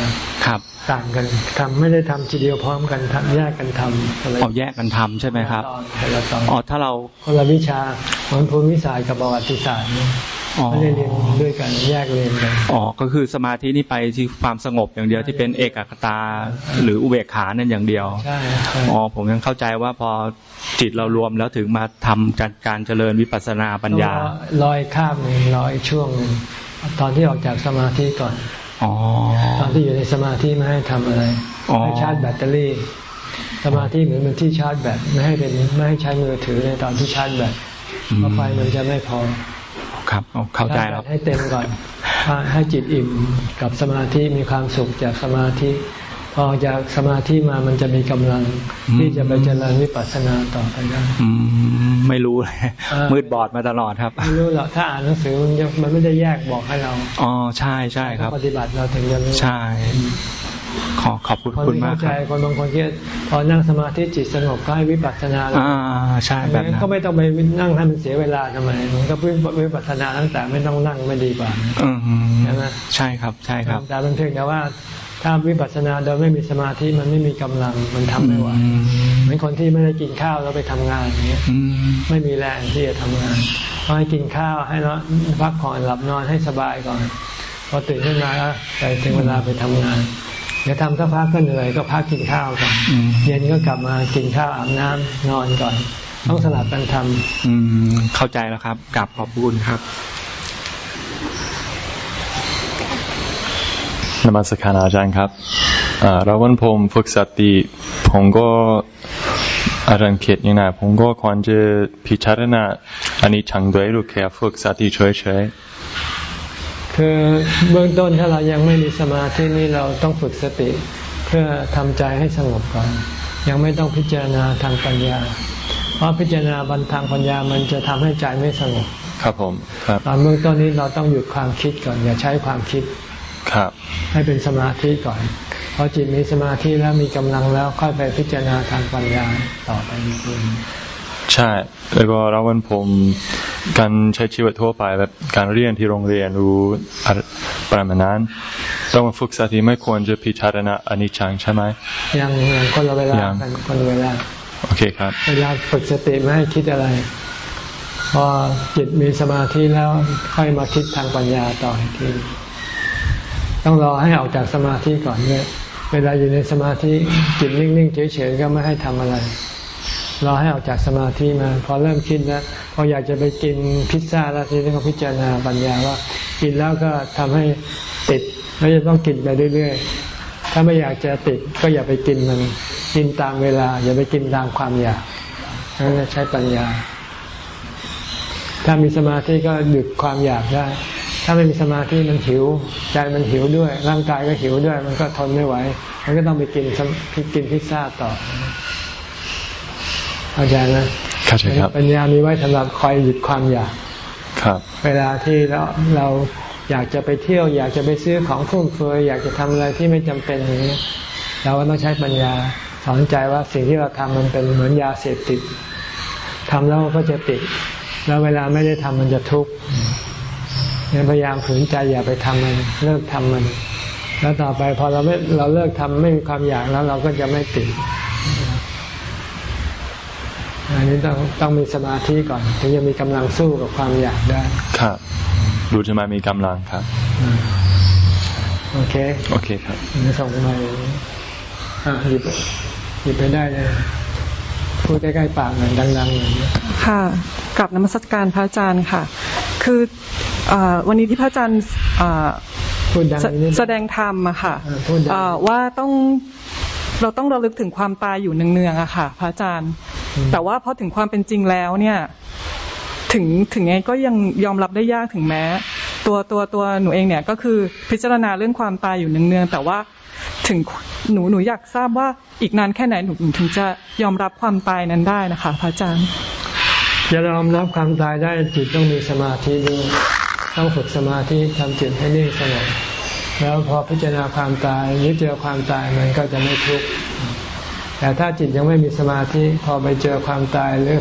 ครับต่างกันทำไม่ได้ทำทีเดียวพร้อมกันทำแยกกันทำคนละเอาแยกกันทำใช่ไหมครับตอนคนละตอนอ๋อถ้าเราคนละวิชาเหมือนภูมิศาสตร์กับประวัติศาสตร์เนี่ยอ๋อไม่ได้เรียนด้วยกันแยกเรียนกันอ๋อก็คือสมาธินี่ไปที่ความสงบอย่างเดียวที่เป็นเอกคตาหรืออุเบกขานั่นอย่างเดียวใช่ใช่อ๋อผมยังเข้าใจว่าพอจิตเรารวมแล้วถึงมาทำการการเจริญวิปัสสนาปัญญาลอยข้ามหนึ่งลอยช่วงหนึ่ง ตอนที่ออกจากสมาธิก่อนอ๋อตอนที่อยู่ในสมาธิไม่ให้ทำอะไรอ๋อให้ชาร์จแบตเตอรี่ สมาธิเหมือนเป็นที่ชาร์จแบตไม่ให้เป็นไม่ให้ใช้มือถือในตอนที่ชาร์จแบตเพราะไฟมันจะไม่พอครับเอาเข้าใจแล้วให้เต็มก่อนให้จิตอิ่มกับสมาธิมีความสุขจากสมาธิ พอจากสมาธิมามันจะมีกำลังอืมที่จะไปเจริญวิปัสสนาต่อไปได้อืมไม่รู้เลยอ่ามืมืดบอดมาตลอดครับไม่รู้หรอกถ้าอ่านหนังสือมันยังมันไม่ได้แยกบอกให้เราอ๋อใช่ใช่ครับ ปฏิบัติเราถึงจะรู้ใช่ ขอขอบคุณคนคุณที่มากเข้าคใจรับคนบางคนคิดพอนั่งสมาธิจิตสงบก็ให้วิปัสสนาเลยอ่าใช่แบบนั้นก็ไม่ต้องไปนั่งให้มันเสียเวลาทำไมมันก็วิปัสสนาตั้งแต่ไม่ต้องนั่งไม่ดีกว่าอืมใช่ไหมใช่ครับใช่ครับแต่มันเพียงแต่ว่า ถ้าวิปัสสนาโดยไม่มีสมาธิมันไม่มีกำลังมันทำไม่ไหวเหมือนคนที่ไม่ได้กินข้าวแล้วไปทำงานอย่างเงี้ยไม่มีแรงที่จะทำงานพอให้กินข้าวให้แล้วพักผ่อนหลับนอนให้สบายก่อนพอตื่นขึ้นมาแล้วไปถึงเวลาไปทำงานเดี๋ยวทำสักพักก็เหนื่อยก็พักกินข้าวก่อนเย็นก็กลับมากินข้าวอาบน้ำนอนก่อน ต้องสลับกันทำอืมเข้าใจแล้วครับกลับขอบคุณครับ นมัสการอาจารย์ครับเราวันผมฝึกสติผมก็อาจารย์เขียนยังไงผมก็ควรจะพิจารณาอันนี้ชังด้วยหรือแค่ฝึกสติเฉยๆคือเบื้องต้นถ้าเรายังไม่มีสมาธินี่เราต้องฝึกสติ เพื่อทำใจให้สงบก่อน ยังไม่ต้องพิจารณาทางปัญญา เพราะพิจารณาบันทางปัญญามันจะทำให้ใจไม่สงบครับผมครับตอนเบื้องต้นนี้เราต้องหยุดความคิดก่อน อย่าใช้ความคิด ครับ ให้เป็นสมาธิก่อนพอจิตมีสมาธิแล้วมีกำลังแล้วค่อยไปพิจารณาทางปัญญาต่อไปนีกใช่ แล้วก็เราวันผมการใช้ชีวิตทั่วไปแบบการเรียนที่โรงเรียนรู้ประมาณนั้น ต้องมาฝึกสติไม่ควรจะพิจารณาอนิจจังใช่ไหมยังยังคนละเวลากันคนละเวลาโอเคครับเวลาฝึกสติไม่ให้คิดอะไรพอจิตมีสมาธิแล้วค่อยมาคิดทางปัญญาต่ออีกที ต้องรอให้ออกจากสมาธิก่อนเนี่ยเวลาอยู่ในสมาธิจิตนิ่งๆเฉยๆก็ไม่ให้ทำอะไรรอให้ออกจากสมาธิมาพอเริ่มคิดแล้วพออยากจะไปกินพิซซ่าแล้วทีนี้ก็พิจารณาปัญญาว่า กินแล้วก็ทำให้ติดแล้วจะต้องกินไปเรื่อยๆ ถ้าไม่อยากจะติดก็อย่าไปกินมันกินตามเวลา อย่าไปกินตามความอยากนั่นใช้ปัญญา ถ้ามีสมาธิก็หยุดความอยากได้ ถ้าไม่มีสมาธิมันหิว ใจมันหิวด้วย ร่างกายก็หิวด้วย มันก็ทนไม่ไหว มันก็ต้องไปกินพิกินพิซซ่าต่อเข้าใจไหมเข้าใจครับปัญญามีไว้สำหรับคอยหยุดความอยากครับ เวลาที่เราเราอยากจะไปเที่ยว อยากจะไปซื้อของฟุ่มเฟือยอยากจะทำอะไรที่ไม่จำเป็นอย่างนี้เราก็ต้องใช้ปัญญาสอนใจว่าสิ่งที่เราทำมันเป็นเหมือนยาเสพติดทำแล้วก็จะติด แล้วเวลาไม่ได้ทำมันจะทุกข์ พยายามฝืนใจอย่าไปทำมันเลิกทำมัน แล้วต่อไปพอเราไม่เราเลิกทำไม่มีความอยากแล้วเราก็จะไม่ติดอันนี้ต้องต้องมีสมาธิก่อนถึงจะมีกำลังสู้กับความอยากได้ ครับรู้จะมามีกำลังครับโอเคโอเคครับส่งมาหยิบหยิบไปได้เลยพูดใกล้ๆปากหน่อยดังๆหน่อย ค่ะกลับนมัสการพระอาจารย์ค่ะ คือวันนี้ที่พระอาจารย์แสดงธรรมอะค่ะว่าต้องเราต้องระลึกถึงความตายอยู่เนืองๆอะค่ะ พระอาจารย์ แต่ว่าพอถึงความเป็นจริงแล้วเนี่ย ถึงถึงไงก็ยังยอมรับได้ยากถึงแม้ ตัวตัวตัวหนูเองเนี่ยก็คือพิจารณาเรื่องความตายอยู่เนืองๆแต่ว่าถึงหนูหนูอยากทราบว่าอีกนานแค่ไหนหนูถึงจะยอมรับความตายนั้นได้นะคะ พระอาจารย์ จะยอมรับความตายได้จิตต้องมีสมาธิด้วยต้องฝึกสมาธิทำจิตให้นิ่งสงบแล้วพอพิจารณาความตายหรือเจอความตายมันก็จะไม่ทุกข์แต่ถ้าจิตยังไม่มีสมาธิพอไปเจอความตายหรือ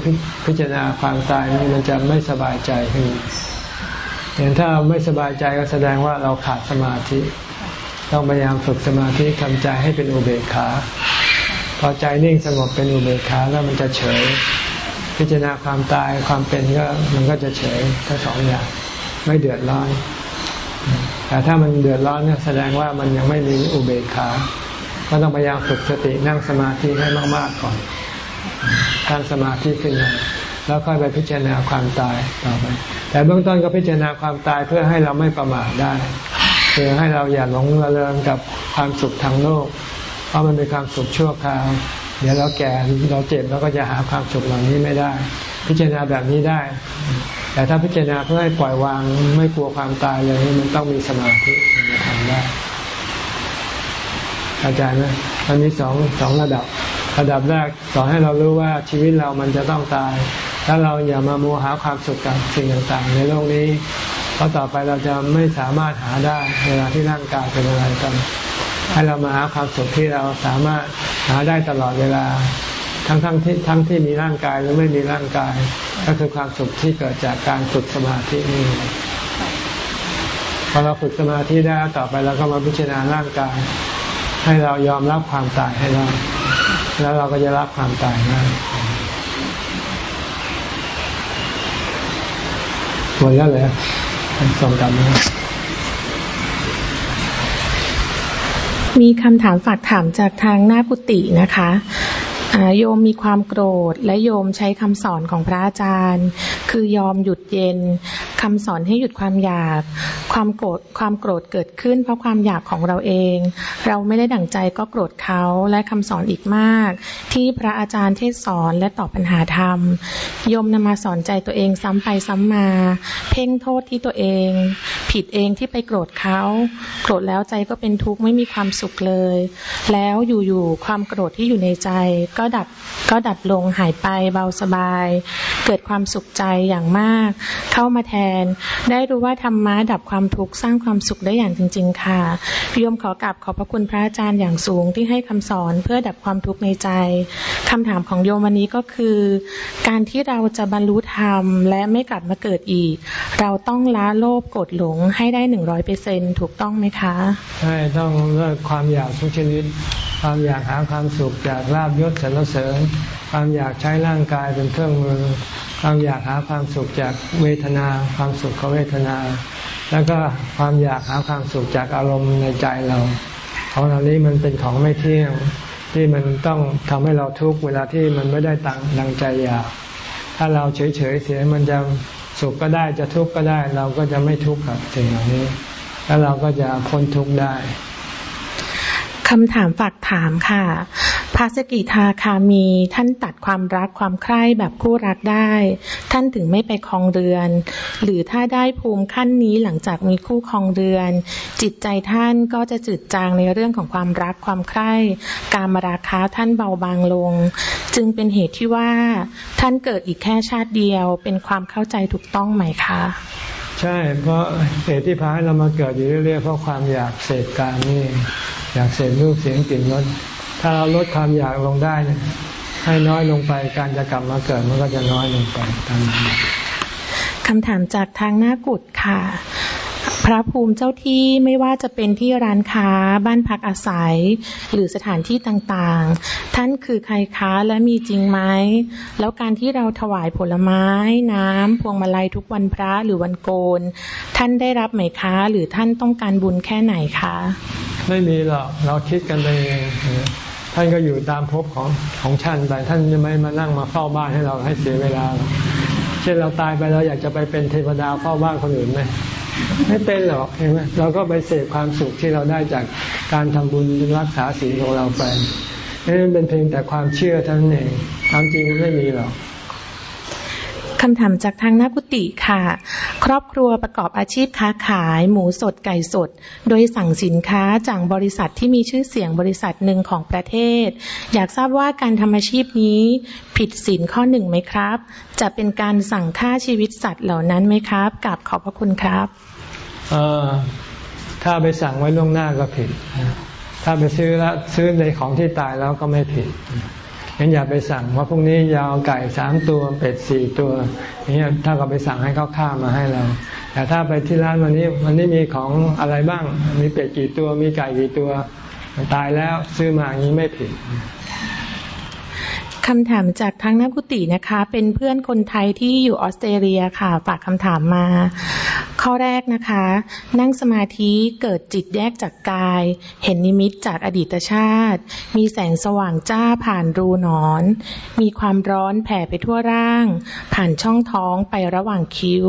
พิจารณาความตายนี่มันจะไม่สบายใจขึ้นอย่างถ้าไม่สบายใจก็แสดงว่าเราขาดสมาธิ ต้องพยายามฝึกสมาธิทำใจให้เป็นอุเบกขา พอใจนิ่งสงบเป็นอุเบกขาแล้วมันจะเฉย พิจารณาความตายความเป็นก็มันก็จะเฉยทั้งสองอย่างไม่เดือดร้อนแต่ถ้ามันเดือดร้อนเนี่ยแสดงว่ามันยังไม่มีอุเบกขาก็ต้องพยายามฝึกสตินั่งสมาธิให้มากๆก่อนทำสมาธิขึ้นมาแล้วค่อยไปพิจารณาความตายต่อไป แต่เบื้องต้นก็พิจารณาความตายเพื่อให้เราไม่ประมาทได้คือให้เราอย่าหลงระเริงกับความสุขทางโลก เพราะมันเป็นความสุขชั่วคราว ดี๋ยวเราแก่เราเจ็บเราก็จะหาความสุขเหล่านี้ไม่ได้ พิจารณาแบบนี้ได้ แต่ถ้าพิจารณาเพื่อให้ปล่อยวางไม่กลัวความตายอย่างนี้มันต้องมีสมาธิถึงจะทำได้อาจารย์นะมันมีสองสองระดับ ระดับแรกสอนให้เรารู้ว่าชีวิตเรามันจะต้องตายถ้าเราอย่ามาโมหาความสุขกับสิ่งต่างๆ ในโลกนี้เพราะต่อไปเราจะไม่สามารถหาได้เวลาที่ร่างกายเป็นอะไรกัน ให้เรามาหาความสุขที่เราสามารถหาได้ตลอดเวลา ทั้งทั้งที่ทั้งที่มีร่างกายหรือไม่มีร่างกาย ก็คือความสุขที่เกิดจากการฝึกสมาธินี่พอเราฝึกสมาธิได้ต่อไปเราก็มาพิจารณาร่างกาย ให้เรายอมรับความตายให้เราแล้วเราก็จะรับความตายได้หมดแล้วเลยส่งกลับมา มีคำถามฝากถามจากทางหน้ากุฏินะคะโยมมีความโกรธและโยมใช้คำสอนของพระอาจารย์ คือยอมหยุดเย็น คำสอนให้หยุดความอยาก ความโกรธความโกรธเกิดขึ้น เพราะความอยากของเราเอง เราไม่ได้ดั่งใจก็โกรธเขาและคำสอนอีกมาก ที่พระอาจารย์เทศสอนและตอบปัญหาธรรมยมนำมาสอนใจตัวเองซ้ำไปซ้ำมา เพ่งโทษที่ตัวเอง ผิดเองที่ไปโกรธเขา โกรธแล้วใจก็เป็นทุกข์ไม่มีความสุขเลย แล้วอยู่ๆความโกรธที่อยู่ในใจ ก็ดับก็ดับลงหายไปเบาสบาย เกิดความสุขใจอย่างมาก เข้ามาแทนได้รู้ว่าธรรมะดับความทุกข์สร้างความสุขได้อย่างจริง ๆ ค่ะโยมขอกราบขอบพระคุณพระอาจารย์อย่างสูงที่ให้คำสอนเพื่อดับความทุกข์ในใจคำถามของโยมวันนี้ก็คือ การที่เราจะบรรลุธรรมและไม่กลับมาเกิดอีก เราต้องละโลภโกรธหลงให้ได้หนึ่งร้อยเปอร์เซ็นถูกต้องไหมคะใช่ต้องเลิกความอยากทุกชนิดความอยากหาความสุขจากลาบยศสรรเสริญ ความอยากใช้ร่างกายเป็นเครื่องมือ ความอยากหาความสุขจากเวทนา ความสุขของเวทนา แล้วก็ความอยากหาความสุขจากอารมณ์ในใจเรา ของเหล่านี้มันเป็นของไม่เที่ยงที่มันต้องทำให้เราทุกข์เวลาที่มันไม่ได้ตังดังใจอยาก ถ้าเราเฉยๆเสียมันจะสุขก็ได้จะทุกข์ก็ได้ เราก็จะไม่ทุกข์กับสิ่งเหล่านี้ แล้วเราก็จะพ้นทุกข์ได้คำถามฝากถามค่ะ พระสกิทาคามีท่านตัดความรักความใคร่แบบคู่รักได้ ท่านถึงไม่ไปคลองเรือน หรือถ้าได้ภูมิขั้นนี้หลังจากมีคู่คลองเรือน จิตใจท่านก็จะจืดจางในเรื่องของความรักความใคร่การมาราคาท่านเบาบางลง จึงเป็นเหตุที่ว่าท่านเกิดอีกแค่ชาติเดียว เป็นความเข้าใจถูกต้องไหมคะ ใช่ เพราะเหตุที่พาให้เรามาเกิดอยู่เรื่อยๆเพราะความอยากเสพการนี่อยากเสพรูปเสียงกลิ่นรส ถ้าเราลดความอยากลงได้เนี่ยให้น้อยลงไปการจะกลับมาเกิดมันก็จะน้อยลงไปตามนั้นคำถามจากทางหน้ากุดค่ะ พระภูมิเจ้าที่ไม่ว่าจะเป็นที่ร้านค้า บ้านพักอาศัย หรือสถานที่ต่างๆ ท่านคือใครคะและมีจริงไหมแล้วการที่เราถวายผลไม้ น้ำพวงมาลัยทุกวันพระหรือวันโกน ท่านได้รับไหมคะหรือท่านต้องการบุญแค่ไหนคะ ไม่มีหรอกเราคิดกันไปเอง ท่านก็อยู่ตามภพของของท่านไปท่านจะไม่มานั่งมาเฝ้าบ้านให้เราให้เสียเวลา เช่นเราตายไปเราอยากจะไปเป็นเทวดาเฝ้าบ้านคนอื่นไหมไม่เป็นหรอกเห็นไหมเราก็ไปเสพความสุขที่เราได้จากการทำบุญรักษาศีลของเราไปนี่เป็นเพียงแต่ความเชื่อท่านั้นเองความจริงไม่มีหรอก คำถามจากทางนักกุฏิค่ะ ครอบครัวประกอบอาชีพค้าขาย หมูสดไก่สด โดยสั่งสินค้าจากบริษัทที่มีชื่อเสียงบริษัทหนึ่งของประเทศ อยากทราบว่าการทำอาชีพนี้ผิดสินข้อหนึ่งไหมครับ จะเป็นการสั่งฆ่าชีวิตสัตว์เหล่านั้นไหมครับกับขอบพระคุณครับถ้าไปสั่งไว้ล่วงหน้าก็ผิด ถ้าไปซื้อแล้วซื้อในของที่ตายแล้วก็ไม่ผิด งั้นอย่าไปสั่งว่าพรุ่งนี้ยาวไก่สามตัวเป็ดสี่ตัวอย่างเงี้ยถ้าเราไปสั่งให้เขาฆ่ามาให้เรา แต่ถ้าไปที่ร้านวันนี้วันนี้มีของอะไรบ้าง มีเป็ดกี่ตัวมีไก่กี่ตัว ตายแล้วซื้อมาอย่างนี้ไม่ผิด คำถามจากทางนักกุฏินะคะ เป็นเพื่อนคนไทยที่อยู่ออสเตรเลียค่ะ ฝากคำถามมา ข้อแรกนะคะ นั่งสมาธิเกิดจิตแยกจากกาย เห็นนิมิตจากอดีตชาติ มีแสงสว่างจ้าผ่านรูนอน มีความร้อนแผ่ไปทั่วร่าง ผ่านช่องท้องไประหว่างคิ้ว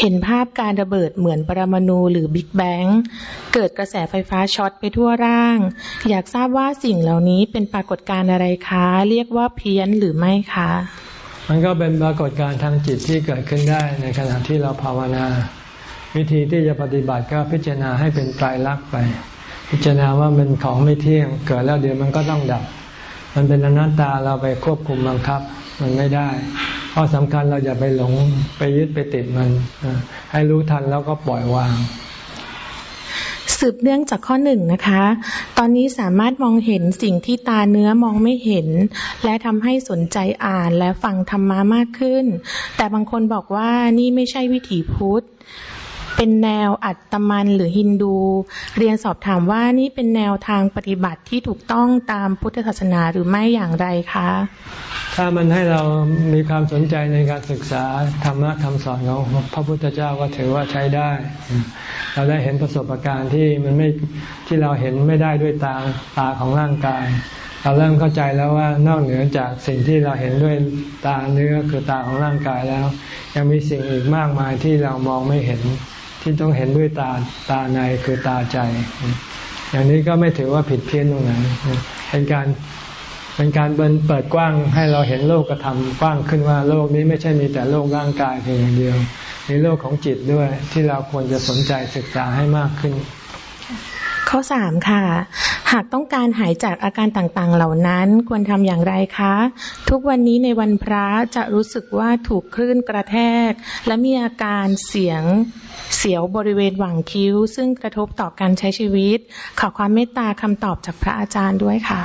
เห็นภาพการระเบิดเหมือนปรมาณูหรือบิ๊กแบงเกิดกระแสไฟฟ้าช็อตไปทั่วร่าง อยากทราบว่าสิ่งเหล่านี้เป็นปรากฏการณ์อะไรคะ เรียกว่าเพี้ยนหรือไม่คะ มันก็เป็นปรากฏการณ์ทางจิตที่เกิดขึ้นได้ในขณะที่เราภาวนา วิธีที่จะปฏิบัติก็พิจารณาให้เป็นไตรลักษณ์ไป พิจารณาว่ามันของไม่เที่ยงเกิดแล้วเดี๋ยวมันก็ต้องดับ มันเป็นอนัตตาเราไปควบคุมบังคับ มันไม่ได้ ข้อสำคัญเราอย่าไปหลงไปยึดไปติดมัน ให้รู้ทันแล้วก็ปล่อยวางสืบเนื่องจากข้อหนึ่งนะคะ ตอนนี้สามารถมองเห็นสิ่งที่ตาเนื้อมองไม่เห็น และทำให้สนใจอ่านและฟังธรรมะมากขึ้น แต่บางคนบอกว่านี่ไม่ใช่วิถีพุทธ เป็นแนวอัตมันหรือฮินดู เรียนสอบถามว่านี่เป็นแนวทางปฏิบัติที่ถูกต้องตามพุทธศาสนาหรือไม่อย่างไรคะ ถ้ามันให้เรามีความสนใจในการศึกษาธรรมะคำสอนของพระพุทธเจ้าก็ถือว่าใช้ได้ เราได้เห็นประสบการณ์ที่มันไม่ที่เราเห็นไม่ได้ด้วยตาตาของร่างกายเราเริ่มเข้าใจแล้วว่านอกเหนือจากสิ่งที่เราเห็นด้วยตาเนื้อคือตาของร่างกายแล้ว ยังมีสิ่งอีกมากมายที่เรามองไม่เห็น ที่ต้องเห็นด้วยตาตาในคือตาใจ อย่างนี้ก็ไม่ถือว่าผิดเพี้ยนตรงไหนเป็นการเป็นการเบินเปิดกว้างให้เราเห็นโลกกระทำกว้างขึ้นว่าโลกนี้ไม่ใช่มีแต่โลกร่างกายเพียงอย่างเดียว มีโลกของจิตด้วยที่เราควรจะสนใจศึกษาให้มากขึ้น ข้อสามค่ะ หากต้องการหายจากอาการต่างๆ เหล่านั้นควรทำอย่างไรคะ ทุกวันนี้ในวันพระจะรู้สึกว่าถูกคลื่นกระแทก และมีอาการเสียงเสียวบริเวณหว่างคิ้ว ซึ่งกระทบต่อการใช้ชีวิต ขอความเมตตาคำตอบจากพระอาจารย์ด้วยค่ะ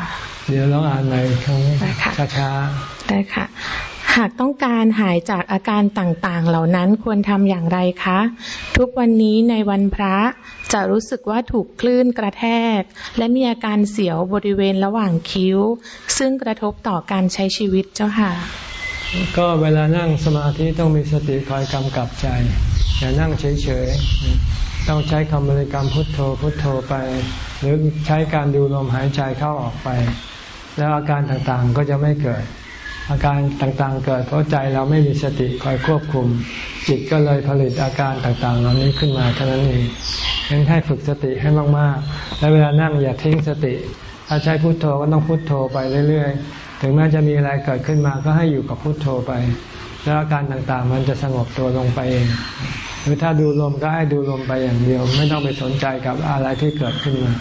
เดี๋ยวเราอ่านในครั้งช้าๆได้ค่ะ หากต้องการหายจากอาการต่างๆ เหล่านั้นควรทำอย่างไรคะ ทุกวันนี้ในวันพระจะรู้สึกว่าถูกคลื่นกระแทก และมีอาการเสียวบริเวณระหว่างคิ้ว ซึ่งกระทบต่อการใช้ชีวิตเจ้าค่ะ ก็เวลานั่งสมาธิต้องมีสติคอยกำกับใจ อย่านั่งเฉยๆ ต้องใช้คำบริกรรมพุทโธพุทโธไป หรือใช้การดูลมหายใจเข้าออกไป แล้วอาการต่างๆก็จะไม่เกิด อาการต่างๆ เกิดเพราะใจเราไม่มีสติคอยควบคุม จิตก็เลยผลิตอาการต่างๆ เหล่านี้ขึ้นมาเท่านั้นเองยังให้ฝึกสติให้มากๆ แล้วเวลานั่งอย่าทิ้งสติ ถ้าใช้พุทโธก็ต้องพุทโธไปเรื่อยๆ ถึงแม้จะมีอะไรเกิดขึ้นมาก็ให้อยู่กับพุทโธไป แล้วอาการต่างๆ มันจะสงบตัวลงไปเอง หรือถ้าดูลมก็ให้ดูลมไปอย่างเดียว ไม่ต้องไปสนใจกับอะไรที่เกิดขึ้นมา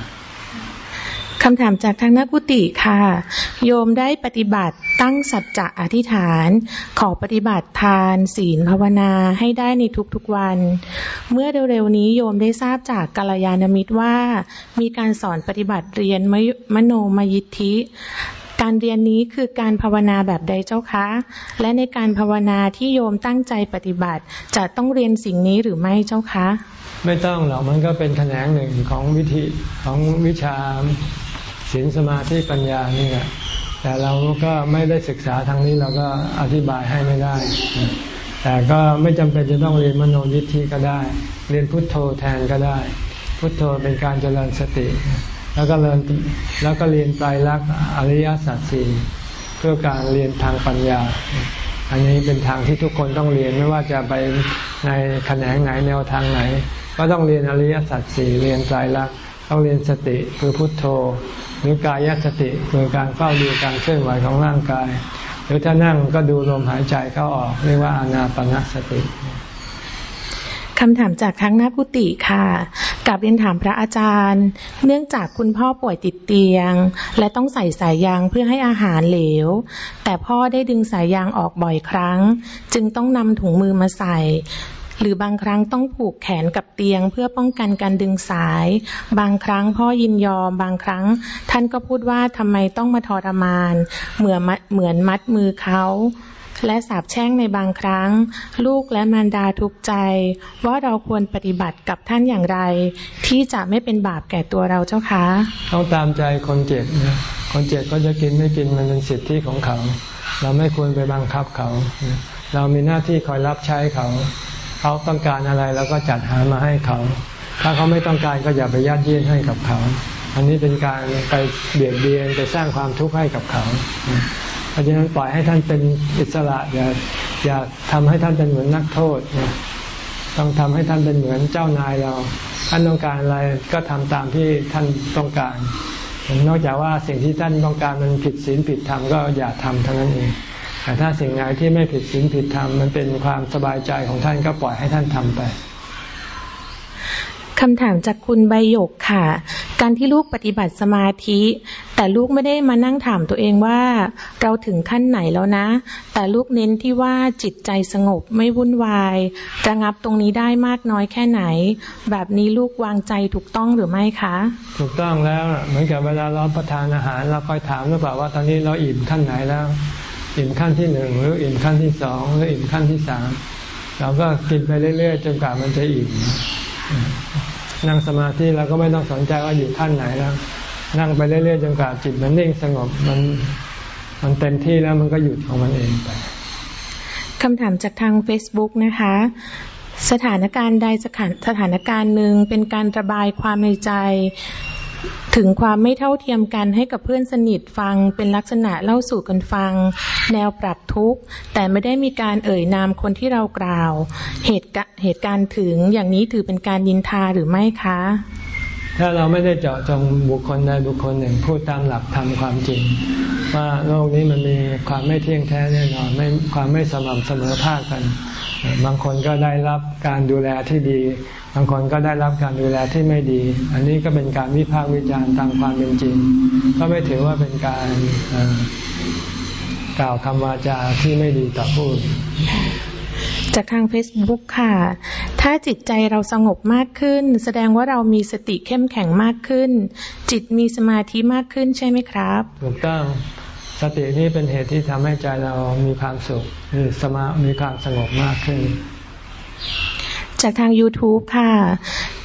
คำถามจากทางนักกุติค่ะ โยมได้ปฏิบัติตั้งสัจจะอธิษฐาน ขอปฏิบัติทาน ศีลภาวนาให้ได้ในทุกๆวัน เมื่อเร็วๆนี้โยมได้ทราบจากกัลยาณมิตรว่า มีการสอนปฏิบัติเรียนมโนมยิทธิการเรียนนี้คือการภาวนาแบบใดเจ้าคะ และในการภาวนาที่โยมตั้งใจปฏิบัติ จะต้องเรียนสิ่งนี้หรือไม่เจ้าคะ ไม่ต้องหรอกมันก็เป็นแขนงหนึ่งของวิธีของวิชา ศีลสมาธิปัญญานี่แหละแต่เราก็ไม่ได้ศึกษาทางนี้เราก็อธิบายให้ไม่ได้ แต่ก็ไม่จำเป็นจะต้องเรียนมโนยิทธิก็ได้ เรียนพุทโธแทนก็ได้ พุทโธเป็นการเจริญสติ แล้วก็เรียนแล้วก็เรียนไตรลักษณ์อริยสัจสี่เพื่อการเรียนทางปัญญา อันนี้เป็นทางที่ทุกคนต้องเรียนไม่ว่าจะไปในแขนงไหนแนวทางไหน ก็ต้องเรียนอริยสัจสี่เรียนไตรลักษณ์ ต้องเรียนสติคือพุทโธ หรือกายสติคือการเฝ้าดูการเคลื่อนไหวของร่างกาย หรือถ้านั่งก็ดูลมหายใจเข้าออกเรียกว่าอานาปนสติคำถามจากครั้งหน้ากุฏิค่ะกับเรียนถามพระอาจารย์ เนื่องจากคุณพ่อป่วยติดเตียง และต้องใส่สายยางเพื่อให้อาหารเหลว แต่พ่อได้ดึงสายยางออกบ่อยครั้ง จึงต้องนำถุงมือมาใส่ หรือบางครั้งต้องผูกแขนกับเตียง เพื่อป้องกันการดึงสาย บางครั้งพ่อยินยอม บางครั้ง ท่านก็พูดว่าทำไมต้องมาทรมาน เหมือนเหมือนมัดมือเขาและสาบแช่งในบางครั้ง ลูกและมารดาทุกใจ ว่าเราควรปฏิบัติกับท่านอย่างไร ที่จะไม่เป็นบาปแก่ตัวเราเจ้าคะต้องตามใจคนเจ็บนะคนเจ็บก็จะกินไม่กินมันเป็นสิทธิของเขา เราไม่ควรไปบังคับเขา เรามีหน้าที่คอยรับใช้เขา เขาต้องการอะไรเราก็จัดหามาให้เขา ถ้าเขาไม่ต้องการก็อย่าไปยัดเยียดให้กับเขา อันนี้เป็นการไปเบียดเบียนไปสร้างความทุกข์ให้กับเขาเพราะฉะนั้นปล่อยให้ท่านเป็นอิสระอย่าอย่าทำให้ท่านเป็นเหมือนนักโทษต้องทำให้ท่านเป็นเหมือนเจ้านายเรา ท่านต้องการอะไรก็ทำตามที่ท่านต้องการ นอกจากว่าสิ่งที่ท่านต้องการมันผิดศีลผิดธรรมก็อย่าทำเท่านั้นเอง แต่ถ้าสิ่งไหนที่ไม่ผิดศีลผิดธรรมมันเป็นความสบายใจของท่านก็ปล่อยให้ท่านทำไปคำถามจากคุณใบหยกค่ะ การที่ลูกปฏิบัติสมาธิ แต่ลูกไม่ได้มานั่งถามตัวเองว่า เราถึงขั้นไหนแล้วนะ แต่ลูกเน้นที่ว่าจิตใจสงบไม่วุ่นวายระงับตรงนี้ได้มากน้อยแค่ไหน แบบนี้ลูกวางใจถูกต้องหรือไม่คะ ถูกต้องแล้วเหมือนกับเวลาเราประทานอาหารเราคอยถามหรือเปล่าว่าตอนนี้เราอิ่มขั้นไหนแล้ว อิ่มขั้นที่หนึ่งหรืออิ่มขั้นที่สองหรืออิ่มขั้นที่สามเราก็กินไปเรื่อยๆจนกว่ามันจะอิ่มนั่งสมาธิเราก็ไม่ต้องสนใจว่าอยู่ขั้นไหนแล้ว นั่งไปเรื่อยๆจนกว่าจิตมันนิ่งสงบมันมันเต็มที่แล้วมันก็หยุดของมันเองไปคำถามจากทาง Facebook นะคะ สถานการณ์ใดสถานการณ์หนึ่งเป็นการระบายความในใจ ถึงความไม่เท่าเทียมกันให้กับเพื่อนสนิทฟังเป็นลักษณะเล่าสู่กันฟัง แนวปรับทุกข์ แต่ไม่ได้มีการเอ่ยนามคนที่เรากล่าว เหตุเหตุการณ์ถึงอย่างนี้ถือเป็นการยินทาหรือไม่คะ ถ้าเราไม่ได้เจาะจงบุคคลใดบุคคลหนึ่งพูดตามหลักธรรมความจริง ว่าโลกนี้มันมีความไม่เที่ยงแท้แน่นอนไม่ความไม่สม่ำเสมอภาคกัน บางคนก็ได้รับการดูแลที่ดี บางคนก็ได้รับการดูแลที่ไม่ดี อันนี้ก็เป็นการวิพากษ์วิจารณ์ตามความเป็นจริง ก็ไม่ถือว่าเป็นการกล่าวคำวาจาที่ไม่ดีต่อผู้จากทาง Facebook ค่ะ ถ้าจิตใจเราสงบมากขึ้น แสดงว่าเรามีสติเข้มแข็งมากขึ้น จิตมีสมาธิมากขึ้นใช่ไหมครับ ถูกต้อง สตินี้เป็นเหตุที่ทำให้ใจเรามีความสุข มีสมามีความสงบมากขึ้น จากทาง YouTube ค่ะ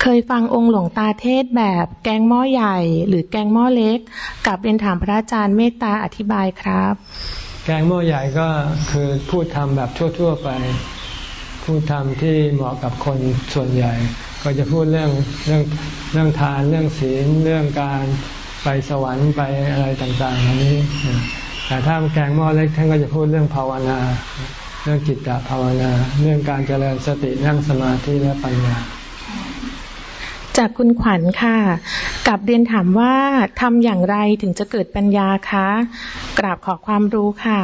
เคยฟังองค์หลวงตาเทศแบบแกงหม้อใหญ่ หรือแกงหม้อเล็ก กับเรียนถามพระอาจารย์เมตตาอธิบายครับ แกงหม้อใหญ่ก็คือพูดทำแบบทั่ว ๆ ไป พูดทำที่เหมาะกับคนส่วนใหญ่ ก็จะพูดเรื่องเรื่องเรื่องทานเรื่องศีลเรื่องการไปสวรรค์ไปอะไรต่างๆอันนี้ แต่ถ้าแกงหม้อเล็กท่านก็จะพูดเรื่องภาวนา รื่องจิตตภาวนา เรื่องการเจริญสตินั่งสมาธิและปัญญา จากคุณขวัญค่ะกับเรียนถามว่าทำอย่างไรถึงจะเกิดปัญญาคะกราบขอความรู้ค่ะ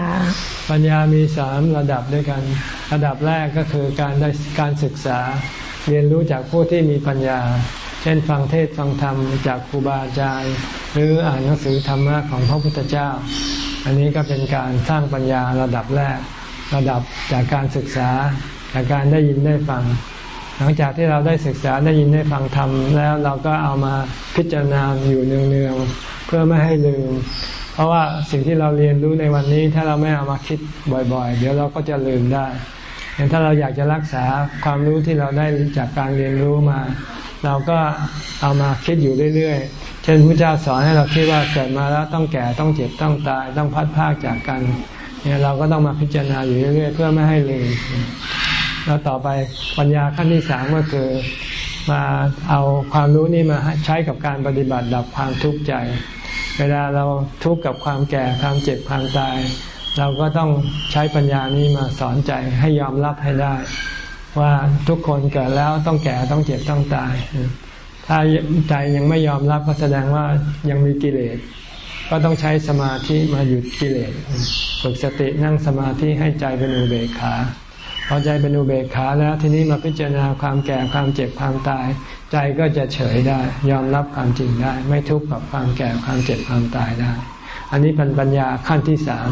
ปัญญามีสามระดับด้วยกัน ระดับแรกก็คือการได้การศึกษา เรียนรู้จากผู้ที่มีปัญญา เช่นฟังเทศฟังธรรมจากครูบาอาจารย์หรืออ่านหนังสือธรรมะของพระพุทธเจ้า อันนี้ก็เป็นการสร้างปัญญาระดับแรก ระดับจากการศึกษาจากการได้ยินได้ฟัง หลังจากที่เราได้ศึกษาได้ยินได้ฟังทำแล้วเราก็เอามาพิจารณาอยู่เนืองๆเพื่อไม่ให้ลืม เพราะว่าสิ่งที่เราเรียนรู้ในวันนี้ถ้าเราไม่เอามาคิดบ่อยๆ เดี๋ยวเราก็จะลืมได้อย่างถ้าเราอยากจะรักษาความรู้ที่เราได้จากการเรียนรู้มา เราก็เอามาคิดอยู่เรื่อยๆ เช่นพระเจ้าสอนให้เราคิดว่าเกิดมาแล้วต้องแก่ต้องเจ็บต้องตาย ต้องพัดพากจากกัน เนี่ยเราก็ต้องมาพิจารณาอยู่เรื่อยๆเพื่อไม่ให้ลืมแล้วต่อไปปัญญาขั้นที่สามก็คือมาเอาความรู้นี่มาใช้กับการปฏิบัติดับความทุกข์ใจ เวลาเราทุกข์กับความแก่ความเจ็บความตาย เราก็ต้องใช้ปัญญานี้มาสอนใจให้ยอมรับให้ได้ ว่าทุกคนเกิดแล้วต้องแก่ต้องเจ็บต้องตาย ถ้าใจยังไม่ยอมรับก็แสดงว่ายังมีกิเลส ก็ต้องใช้สมาธิมาหยุดกิเลสฝึกสตินั่งสมาธิให้ใจเป็นอุเบกขาพอใจเป็นอุเบกขาแล้วทีนี้มาพิจารณาความแก่ความเจ็บความตาย ใจก็จะเฉยได้ ยอมรับความจริงได้ ไม่ทุกข์กับความแก่ความเจ็บความตายได้ อันนี้เป็นปัญญาขั้นที่สาม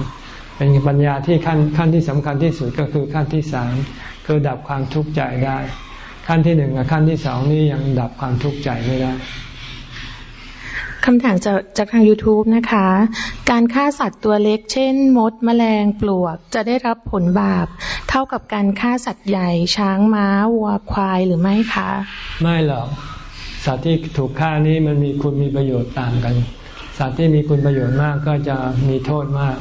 เป็นปัญญาที่ขั้นขั้นที่สำคัญที่สุดก็คือขั้นที่สามคือดับความทุกข์ใจได้ ขั้นที่หนึ่งกับขั้นที่สองนี่ยังดับความทุกข์ใจไม่ได้ คำถามจากจากทาง YouTube นะคะ การฆ่าสัตว์ตัวเล็ก เช่น มด แมลง ปลวก จะได้รับผลบาป เท่ากับการฆ่าสัตว์ใหญ่ ช้างม้า วัว ควาย หรือไม่คะ ไม่หรอก สัตว์ที่ถูกฆ่านี้มันมีคุณมีประโยชน์ต่างกัน สัตว์ที่มีคุณประโยชน์มากก็จะมีโทษมาก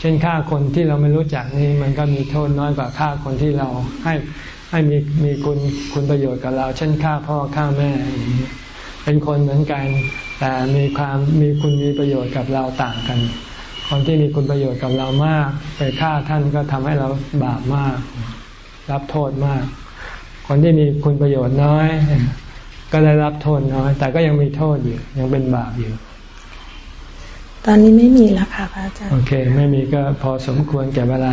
เช่นฆ่าคนที่เราไม่รู้จักนี่มันก็มีโทษน้อยกว่าฆ่าคนที่เราให้ให้มีมีคุณคุณประโยชน์กับเรา เช่นฆ่าพ่อฆ่าแม่อย่างนี้ เป็นคนเหมือนกัน แต่มีความมีคุณมีประโยชน์กับเราต่างกัน คนที่มีคุณประโยชน์กับเรามาก ไปฆ่าท่านก็ทำให้เราบาปมาก รับโทษมาก คนที่มีคุณประโยชน์น้อย ก็ได้รับโทษน้อย แต่ก็ยังมีโทษอยู่ ยังเป็นบาปอยู่ ตอนนี้ไม่มีแล้วค่ะพระอาจารย์โอเค ไม่มีก็พอสมควรแก่เวลา